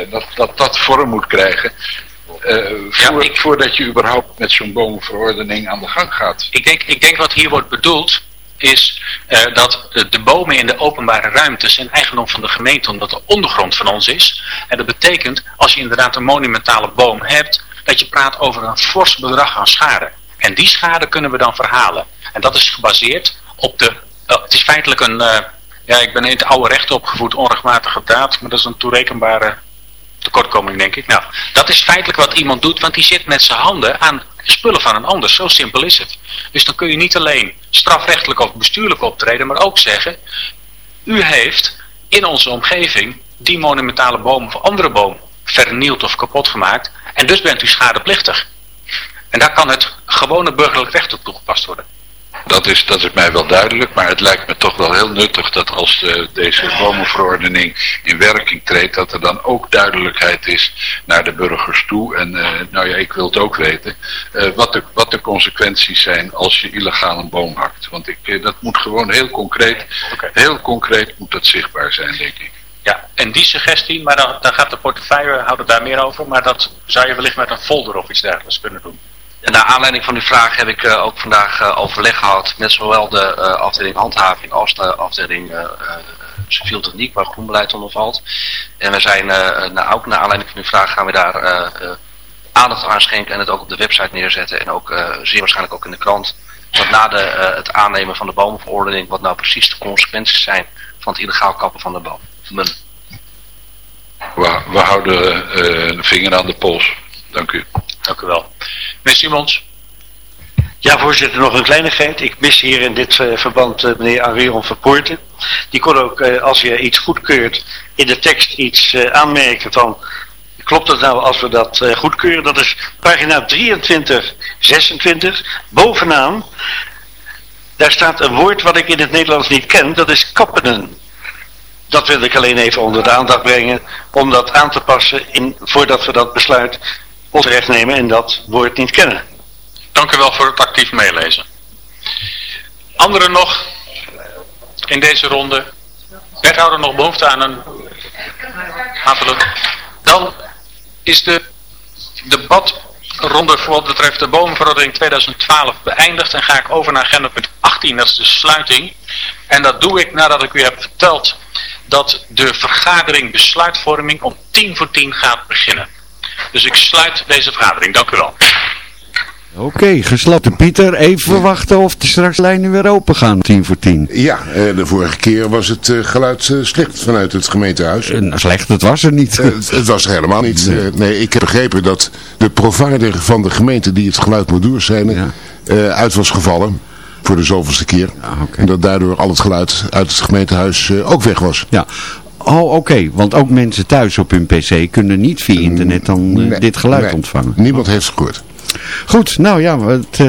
Speaker 6: dat, dat dat vorm moet krijgen eh, voor- voordat je überhaupt met zo'n bomenverordening aan de gang gaat.
Speaker 3: Ik denk, ik denk wat hier wordt bedoeld is eh, dat de, de bomen in de openbare ruimte zijn eigendom van de gemeente omdat de ondergrond van ons is. En dat betekent als je inderdaad een monumentale boom hebt dat je praat over een fors bedrag aan schade. En die schade kunnen we dan verhalen. En dat is gebaseerd op de, eh, het is feitelijk een, ja ik ben in het oude recht opgevoed, onrechtmatige daad, maar dat is een toerekenbare tekortkoming, denk ik. Nou, dat is feitelijk wat iemand doet, want die zit met zijn handen aan spullen van een ander. Zo simpel is het. Dus dan kun je niet alleen strafrechtelijk of bestuurlijk optreden, maar ook zeggen, u heeft in onze omgeving die monumentale boom of andere boom vernield of kapot gemaakt en dus bent u schadeplichtig. En daar kan het gewone burgerlijk recht op toegepast worden.
Speaker 6: Dat is, dat is mij wel duidelijk, maar het lijkt me toch wel heel nuttig dat als de, deze bomenverordening in werking treedt, dat er dan ook duidelijkheid is naar de burgers toe. En eh, nou ja, ik wil het ook weten, eh, wat, de, wat de consequenties zijn als je illegaal een boom hakt. Want ik, eh, dat moet gewoon heel concreet, heel concreet moet dat zichtbaar zijn, denk ik.
Speaker 3: Ja, en die suggestie, maar dan, dan gaat de portefeuillehouder daar meer over, maar dat zou je wellicht met een folder of iets dergelijks kunnen doen.
Speaker 8: En naar aanleiding van uw vraag heb ik eh, ook vandaag eh, overleg gehad met zowel de eh, afdeling handhaving als de afdeling civiel techniek, waar groenbeleid onder valt. En we zijn, na, ook naar aanleiding van uw vraag, gaan we daar aandacht aan schenken en het ook op de website neerzetten. En ook zeer waarschijnlijk ook in de krant. Dat na de, het aannemen van de bomenverordening, wat nou precies de consequenties zijn van het illegaal kappen van de boom. Van
Speaker 6: We, we houden een vinger aan de pols. Dank u.
Speaker 3: Dank u wel. Meneer Simons.
Speaker 9: Ja, voorzitter, nog een kleinigheid. Ik mis hier in dit eh, verband eh, meneer Arion van Poorten. Die kon ook, eh, als je iets goedkeurt, in de tekst iets aanmerken van... Klopt het nou als we dat goedkeuren? Dat is pagina 23, 26. Bovenaan, daar staat een woord wat ik in het Nederlands niet ken. Dat is kappenen. Dat wil ik alleen even onder de aandacht brengen. Om dat aan te passen in, voordat we dat besluit onterecht nemen en dat woord niet kennen.
Speaker 3: Dank u wel voor het actief meelezen. Anderen nog in deze ronde? Wethouder nog behoefte aan een? Dan is de debatronde voor wat betreft de bomenverordening 2012 beëindigd en ga ik over naar agenda punt 18, dat is de sluiting. En dat doe ik nadat ik u heb verteld dat de vergadering besluitvorming om 10 voor 10 gaat beginnen. Dus ik sluit deze vergadering. Dank u wel.
Speaker 14: Oké, gesloten. Pieter, even wachten of de straks lijnen weer open gaan, 10 voor 10.
Speaker 13: Ja, eh, de vorige keer was het eh, geluid eh, slecht vanuit het gemeentehuis.
Speaker 14: slecht, het was er niet.
Speaker 13: Het, het was er helemaal niet. Eh, nee, ik heb begrepen dat de provider van de gemeente die het geluid moet doorzenden, eh, uit was gevallen. Voor de zoveelste keer. En dat daardoor al het geluid uit het gemeentehuis eh, ook weg was.
Speaker 14: Ja. Oh, oké, want ook mensen thuis op hun pc kunnen niet via internet dan eh,
Speaker 13: Nee,
Speaker 14: dit geluid
Speaker 13: nee,
Speaker 14: ontvangen.
Speaker 13: Niemand heeft gehoord.
Speaker 14: Goed, nou ja, het, eh,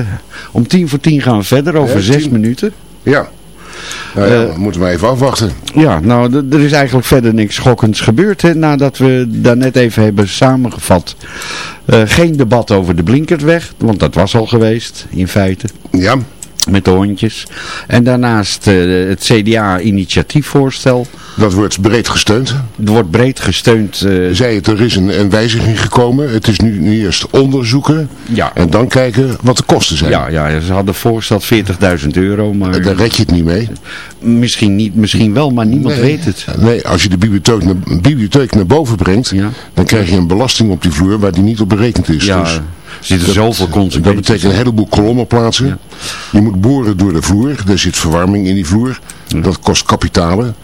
Speaker 14: om tien voor tien gaan we verder, over
Speaker 13: Ja,
Speaker 14: zes
Speaker 13: tien-
Speaker 14: minuten.
Speaker 13: Ja. Nou ja, we moeten maar even afwachten.
Speaker 14: Ja, nou, er is eigenlijk verder niks schokkends gebeurd, hè, nadat we daar net even hebben samengevat. Geen debat over de Blinkertweg, want dat was al geweest, in feite.
Speaker 13: Ja.
Speaker 14: Met de hondjes. En daarnaast eh, het CDA-initiatiefvoorstel.
Speaker 13: Dat wordt breed gesteund.
Speaker 14: Het wordt breed gesteund. eh,
Speaker 13: Zij het, er is een, een wijziging gekomen. Het is nu, nu eerst onderzoeken.
Speaker 14: Ja.
Speaker 13: En dan kijken wat de kosten zijn.
Speaker 14: ja, ja, ze hadden voorgesteld 40.000 euro, maar...
Speaker 13: Daar red je het niet mee.
Speaker 14: Misschien, niet, misschien wel, maar niemand
Speaker 13: Nee.
Speaker 14: weet het.
Speaker 13: Nee, als je de bibliotheek naar, bibliotheek naar boven brengt, dan krijg je een belasting op die vloer waar die niet op berekend is.
Speaker 14: Ja,
Speaker 13: dus
Speaker 14: er zitten zoveel consequenties
Speaker 13: Dat betekent een heleboel kolommen plaatsen. Je moet boren door de vloer. Er zit verwarming in die vloer. Dat kost kapitalen.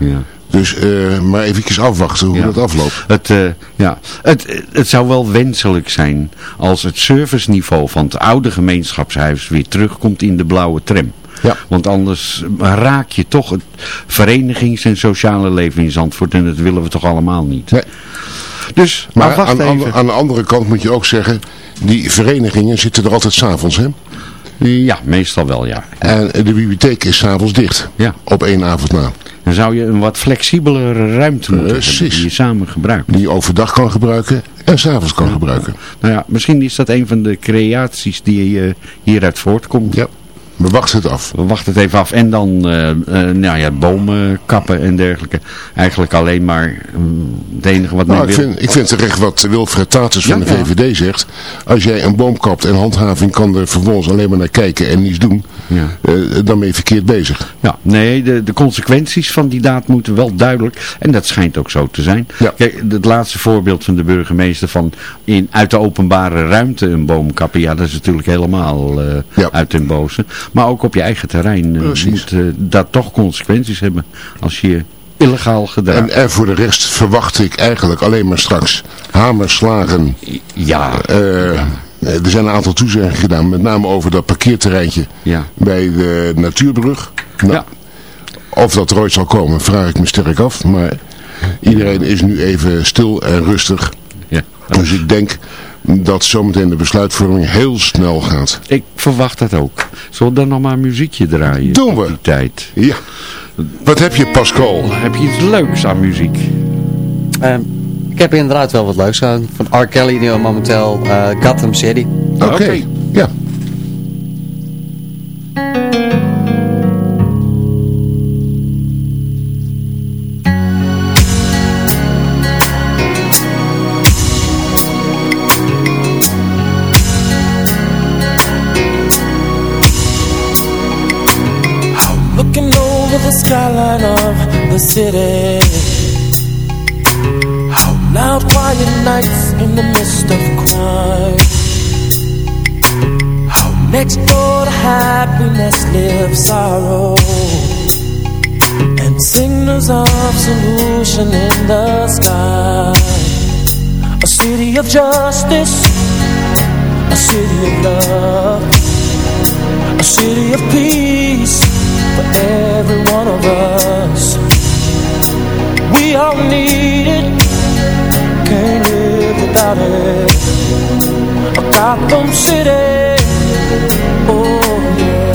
Speaker 13: Dus eh, maar eventjes afwachten hoe
Speaker 14: Ja.
Speaker 13: dat afloopt.
Speaker 14: Het, eh, ja. het, het zou wel wenselijk zijn als het serviceniveau van het oude gemeenschapshuis weer terugkomt in de blauwe tram.
Speaker 13: Ja.
Speaker 14: Want anders raak je toch het verenigings- en sociale leven in Zandvoort en dat willen we toch allemaal niet. Dus, maar,
Speaker 13: aan, aan, aan de andere kant moet je ook zeggen, die verenigingen zitten er altijd s'avonds, hè?
Speaker 14: Ja, meestal wel, ja.
Speaker 13: En de bibliotheek is s'avonds dicht.
Speaker 14: Ja.
Speaker 13: Op één avond na.
Speaker 14: Dan zou je een wat flexibelere ruimte moeten
Speaker 13: Precies.
Speaker 14: hebben die je samen gebruikt.
Speaker 13: Die je overdag kan gebruiken en s'avonds kan gebruiken.
Speaker 14: Nou ja, misschien is dat een van de creaties die hieruit voortkomt.
Speaker 13: Ja, we wachten het af.
Speaker 14: We wachten het even af. En dan eh, nou ja, bomen kappen en dergelijke. Eigenlijk alleen maar mm, het enige wat men
Speaker 13: Nou, ik,
Speaker 14: wil.
Speaker 13: vind, ik vind terecht wat Wilfred Tatus van
Speaker 14: Ja,
Speaker 13: de
Speaker 14: ja.
Speaker 13: VVD zegt. Als jij een boom kapt en handhaving kan er vervolgens alleen maar naar kijken en niets doen.
Speaker 14: Ja.
Speaker 13: eh, dan ben je verkeerd bezig.
Speaker 14: Ja, nee, de, de consequenties van die daad moeten wel duidelijk, en dat schijnt ook zo te zijn. Kijk, het laatste voorbeeld van de burgemeester van in, uit de openbare ruimte een boom kappen, ja, dat is natuurlijk helemaal uit den boze. Maar ook op je eigen terrein eh,
Speaker 13: Precies.
Speaker 14: moet eh, dat toch consequenties hebben als je illegaal gedraagt.
Speaker 13: En, en voor de rest verwacht ik eigenlijk alleen maar straks hamerslagen.
Speaker 14: Ja.
Speaker 13: Eh, er zijn een aantal toezeggingen gedaan, met name over dat parkeerterreintje
Speaker 14: Ja.
Speaker 13: bij de natuurbrug. Nou, Of dat er ooit zal komen, vraag ik me sterk af. Maar iedereen is nu even stil en rustig.
Speaker 14: Ja.
Speaker 13: Dus ik denk dat zometeen de besluitvorming heel snel gaat.
Speaker 14: Ik verwacht dat ook. Zullen we dan nog maar een muziekje draaien?
Speaker 13: Doen we.
Speaker 14: Die tijd.
Speaker 13: Ja. Wat heb je Pascal?
Speaker 14: Heb je iets leuks aan muziek?
Speaker 16: Ehm, ik heb inderdaad wel wat leuks aan. Van R. Kelly nu momenteel eh, Gotham City.
Speaker 13: Oké.
Speaker 17: Looking in the sky. A city of justice. A city of love. A city of peace for every one of us. We all need it, can't live without it. A Gotham City, oh yeah.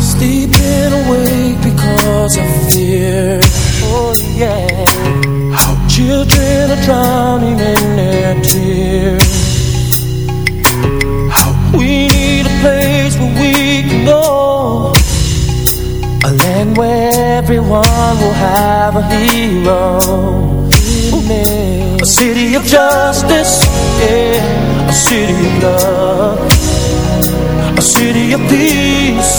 Speaker 17: Sleeping awake because yeah. Children are drowning in their tears. How we need a place where we can go. A land where everyone will have a hero. A city of justice, yeah. A city of love. A city of peace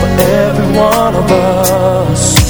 Speaker 17: for every one of us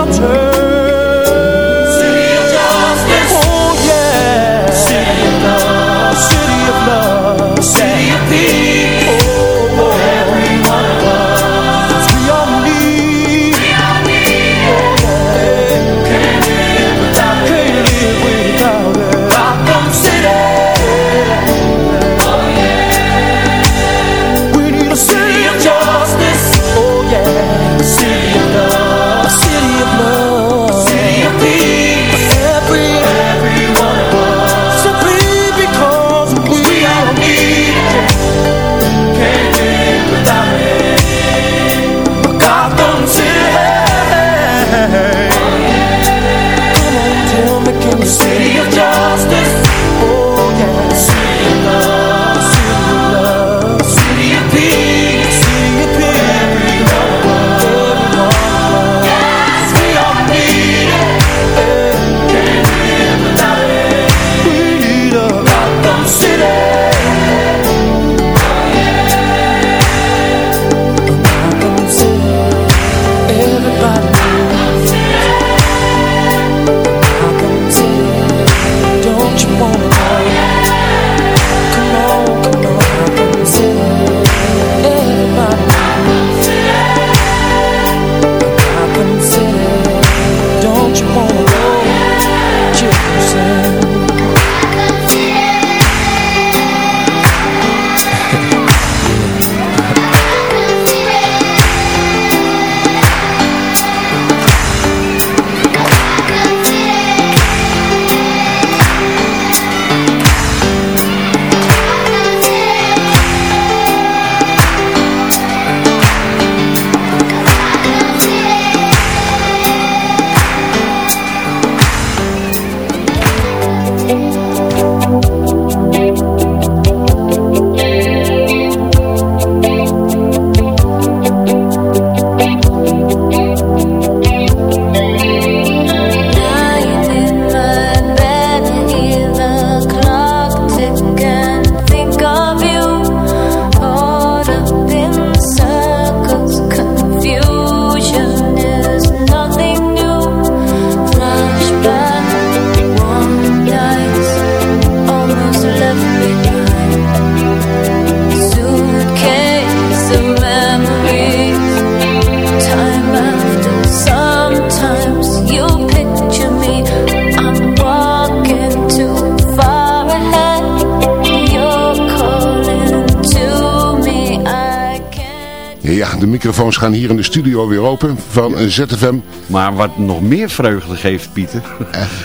Speaker 13: studio weer open van ZFM.
Speaker 14: Maar wat nog meer vreugde geeft, Pieter,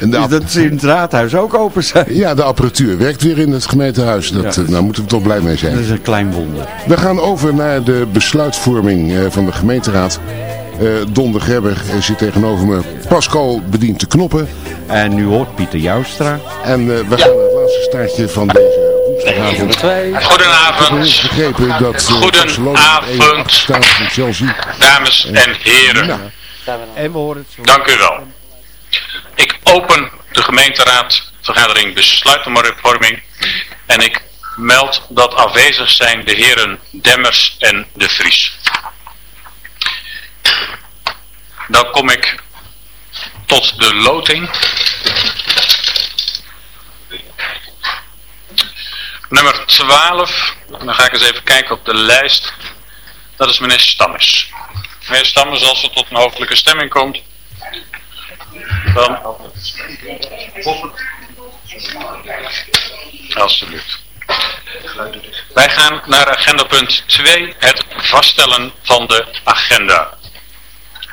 Speaker 13: en de
Speaker 14: is dat ze in het raadhuis ook open zijn.
Speaker 13: Ja, de apparatuur werkt weer in het gemeentehuis. Dat,
Speaker 14: Ja.
Speaker 13: eh, Daar moeten we toch blij mee zijn.
Speaker 14: Dat is een klein wonder.
Speaker 13: We gaan over naar de besluitvorming eh, van de gemeenteraad. Eh Don de Grebber eh, zit tegenover me. Pascal bedient de knoppen.
Speaker 14: En nu hoort Pieter Joustra.
Speaker 13: En eh, we gaan naar het laatste staartje van deze
Speaker 3: Goedenavond.
Speaker 13: Ik heb begrepen dat Barcelona met 1-8 staat van Chelsea.
Speaker 3: Dames en heren.
Speaker 14: En we horen het zo.
Speaker 3: Dank u wel. Ik open de gemeenteraad vergadering besluitenvorming en ik meld dat afwezig zijn de heren Demmers en De Vries. Dan kom ik tot de loting. Nummer 12, dan ga ik eens even kijken op de lijst. Dat is meneer Stammers. Meneer Stammers, als het tot een hoofdelijke stemming komt, dan... Alsjeblieft. Wij gaan naar agenda punt 2, het vaststellen van de agenda.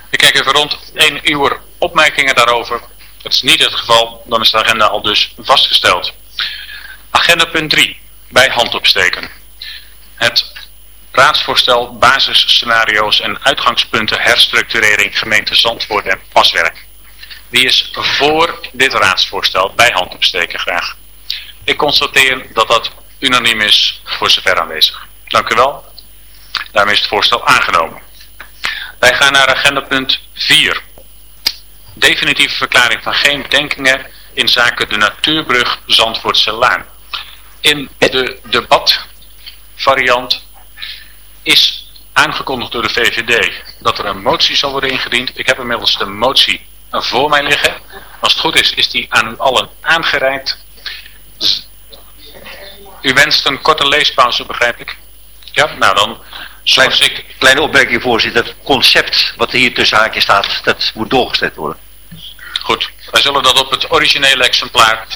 Speaker 3: Ik kijk even rond, één uur opmerkingen daarover. Dat is niet het geval, dan is de agenda al dus vastgesteld. Agenda punt 3, bij hand opsteken. Het raadsvoorstel basisscenario's en uitgangspunten herstructurering gemeente Zandvoort en paswerk. Wie is voor dit raadsvoorstel bij hand opsteken graag? Ik constateer dat dat unaniem is voor zover aanwezig. Dank u wel. Daarmee is het voorstel aangenomen. Wij gaan naar agenda punt 4. Definitieve verklaring van geen bedenkingen in zaken de natuurbrug Zandvoortse Laan. In de debatvariant is aangekondigd door de VVD dat er een motie zal worden ingediend. Ik heb inmiddels de motie voor mij liggen. Als het goed is, is die aan u allen aangereikt. U wenst een korte leespauze, begrijp ik? Ja, nou dan zoals ik...
Speaker 9: Kleine opmerking, voorzitter. Het concept wat hier tussen haakjes staat, dat moet doorgezet worden.
Speaker 3: Goed, wij zullen dat op het originele exemplaar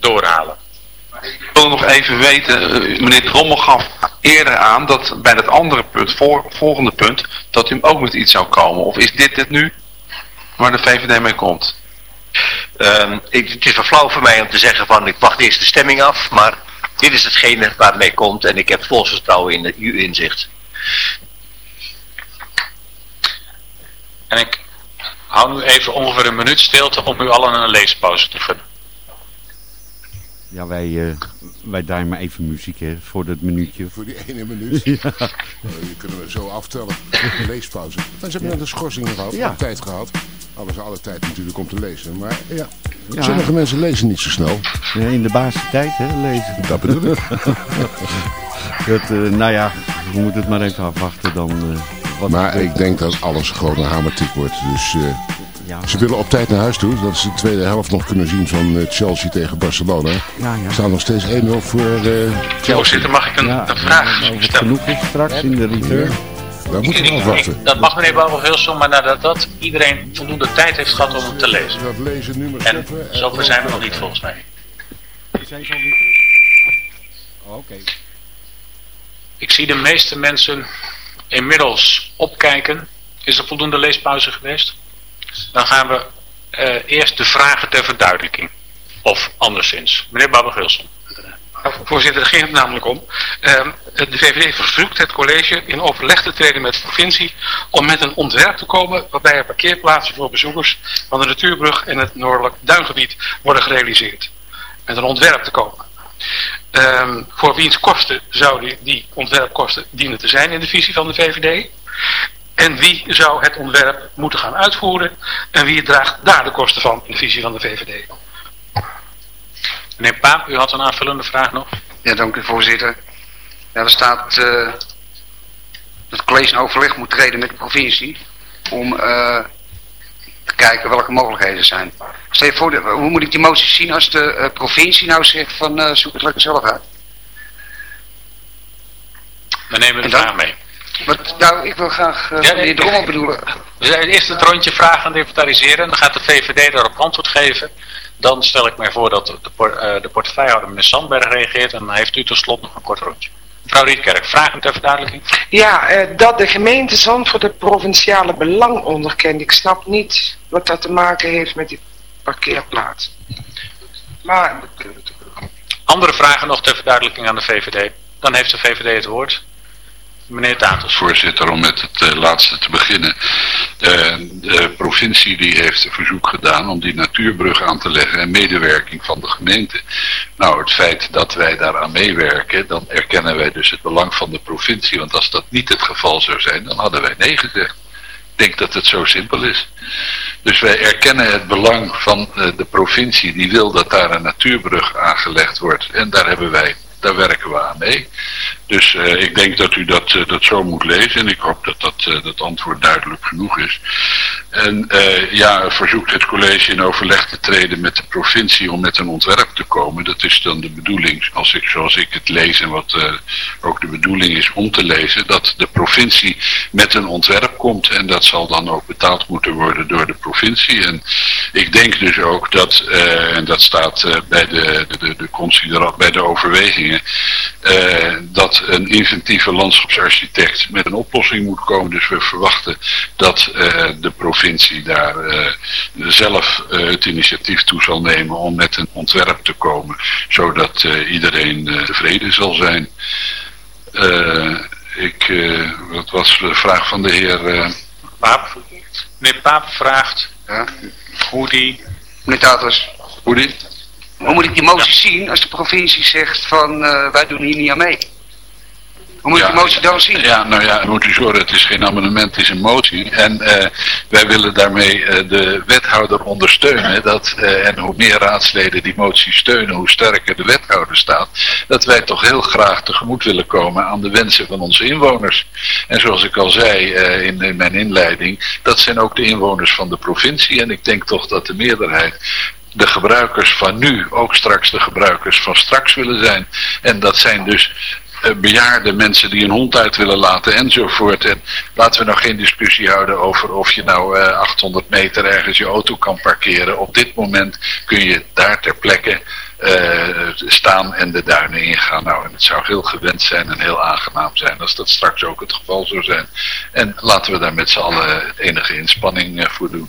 Speaker 3: doorhalen.
Speaker 5: Ik wil nog even weten, eh, meneer Drommel gaf eerder aan dat bij dat andere punt, voor, volgende punt, dat u ook met iets zou komen. Of is dit het nu waar de VVD mee komt?
Speaker 9: Ehm, ik, het is wel flauw voor mij om te zeggen van ik wacht eerst de stemming af, maar dit is hetgene waar het mee komt en ik heb vol vertrouwen in uw inzicht.
Speaker 3: En ik hou nu even ongeveer een minuut stilte om u allen een leespauze te gunnen.
Speaker 14: Ja, wij, eh wij draaien maar even muziek hè, voor dat minuutje.
Speaker 13: Voor die ene minuut. <laughs>
Speaker 14: Ja.
Speaker 13: Oh, die kunnen we zo aftellen. Een leespauze. Maar ze hebben net een schorsing gehad,
Speaker 14: Ja.
Speaker 13: tijd gehad. Ze alle tijd natuurlijk om te lezen. Maar ja,
Speaker 14: Ja.
Speaker 13: sommige mensen lezen niet zo snel.
Speaker 14: Ja, in de basistijd, hè, lezen.
Speaker 13: Dat bedoel ik. <laughs>
Speaker 14: dat, eh, nou ja, we moeten het maar even afwachten dan. eh, wat
Speaker 13: Maar ik denk dat alles gewoon een hamertik wordt. Dus
Speaker 14: Ja.
Speaker 13: ze willen op tijd naar huis toe. Dat ze de tweede helft nog kunnen zien van eh, Chelsea tegen Barcelona.
Speaker 14: Ja, ja.
Speaker 13: Er staat nog steeds 1-0 voor eh Chelsea.
Speaker 3: Voorzitter, mag ik een,
Speaker 14: Ja,
Speaker 3: een vraag
Speaker 14: wat
Speaker 3: stellen?
Speaker 14: genoeg is straks in de return.
Speaker 13: Daar moeten we afwachten.
Speaker 3: Dat mag meneer Bouwer maar nadat dat iedereen voldoende tijd heeft gehad om hem te lezen.
Speaker 13: Dat lezen nu maar
Speaker 3: En
Speaker 13: stoppen.
Speaker 3: zover zijn we nog niet volgens mij.
Speaker 14: Zijn ze al weer terug? Oh, Oké.
Speaker 3: Ik zie de meeste mensen inmiddels opkijken. Is er voldoende leespauze geweest? Dan gaan we eh, eerst de vragen ter verduidelijking. Of anderszins. Meneer Babber-Gilson.
Speaker 10: Nou, Voorzitter, daar ging het namelijk om. Ehm, de VVD verzoekt het college in overleg te treden met de provincie om met een ontwerp te komen waarbij er parkeerplaatsen voor bezoekers van de natuurbrug en het noordelijk duingebied worden gerealiseerd. Met een ontwerp te komen. Ehm, voor wiens kosten zouden die ontwerpkosten dienen te zijn in de visie van de VVD? En wie zou het ontwerp moeten gaan uitvoeren? En wie draagt daar de kosten van in de visie van de VVD?
Speaker 3: Meneer Paap, u had een aanvullende vraag nog.
Speaker 7: Ja, dank u voorzitter. Ja, er staat eh, dat het college in overleg moet treden met de provincie om eh, te kijken welke mogelijkheden er zijn. Stel je voor, de- hoe moet ik die motie zien als de eh, provincie nou zegt van eh, zoek het lekker zelf uit?
Speaker 3: We nemen de vraag mee.
Speaker 7: Wat, nou, ik wil graag uh,
Speaker 3: Ja, nee,
Speaker 7: meneer Drommel bedoelen.
Speaker 3: We zijn eerst het rondje vragen aan het inventariseren. Dan gaat de VVD daarop antwoord geven. Dan stel ik mij voor dat de, eh, de portefeuillehouder meneer Sandberg reageert. En dan heeft u tot slot nog een kort rondje. Mevrouw Rietkerk, vragen ter verduidelijking?
Speaker 2: Ja, eh, dat de gemeente Zandvoort het provinciale belang onderkent. Ik snap niet wat dat te maken heeft met die parkeerplaats. Maar
Speaker 3: Andere vragen nog ter verduidelijking aan de VVD? Dan heeft de VVD het woord. Meneer Tatus.
Speaker 6: Voorzitter, om met het eh, laatste te beginnen. Eh, de provincie die heeft een verzoek gedaan om die natuurbrug aan te leggen en medewerking van de gemeente. Nou, het feit dat wij daaraan meewerken, dan erkennen wij dus het belang van de provincie. Want als dat niet het geval zou zijn, dan hadden wij nee gezegd. Ik denk dat het zo simpel is. Dus wij erkennen het belang van eh, de provincie die wil dat daar een natuurbrug aangelegd wordt. En daar hebben wij, daar werken we aan mee. Dus eh, ik denk dat u dat, eh, dat zo moet lezen en ik hoop dat dat, eh, dat antwoord duidelijk genoeg is. En ja, verzoekt het college in overleg te treden met de provincie om met een ontwerp te komen. Dat is dan de bedoeling, als ik, zoals ik het lees en wat ook de bedoeling is om te lezen, dat de provincie met een ontwerp komt en dat zal dan ook betaald moeten worden door de provincie. En ik denk dus ook dat, en dat staat bij, de, de, de, de bij de overwegingen, eh, dat een inventieve landschapsarchitect met een oplossing moet komen. Dus we verwachten dat eh, de provincie daar eh, zelf eh, het initiatief toe zal nemen om met een ontwerp te komen, zodat eh, iedereen eh, tevreden zal zijn. Eh, ik, eh, dat was de vraag van de heer eh,
Speaker 3: Paap. Meneer Paap vraagt hoe die...
Speaker 7: Meneer Taters.
Speaker 6: Hoe die?
Speaker 7: Hoe moet ik die motie zien als de provincie zegt van eh, wij doen hier niet aan mee? Hoe moet ik die motie dan zien?
Speaker 6: Ja, nou ja, moet u zorgen, het is geen amendement, het is een motie. En eh, wij willen daarmee eh, de wethouder ondersteunen. Dat, eh, en hoe meer raadsleden die motie steunen, hoe sterker de wethouder staat. Dat wij toch heel graag tegemoet willen komen aan de wensen van onze inwoners. En zoals ik al zei in, in mijn inleiding, dat zijn ook de inwoners van de provincie. En ik denk toch dat de meerderheid de gebruikers van nu ook straks de gebruikers van straks willen zijn. En dat zijn dus bejaarde mensen die een hond uit willen laten enzovoort. En laten we nou geen discussie houden over of je nou eh, 800 meter ergens je auto kan parkeren. Op dit moment kun je daar ter plekke eh, staan en de duinen ingaan. Nou, en het zou heel gewend zijn en heel aangenaam zijn als dat straks ook het geval zou zijn. En laten we daar met z'n allen enige inspanning eh, voor doen.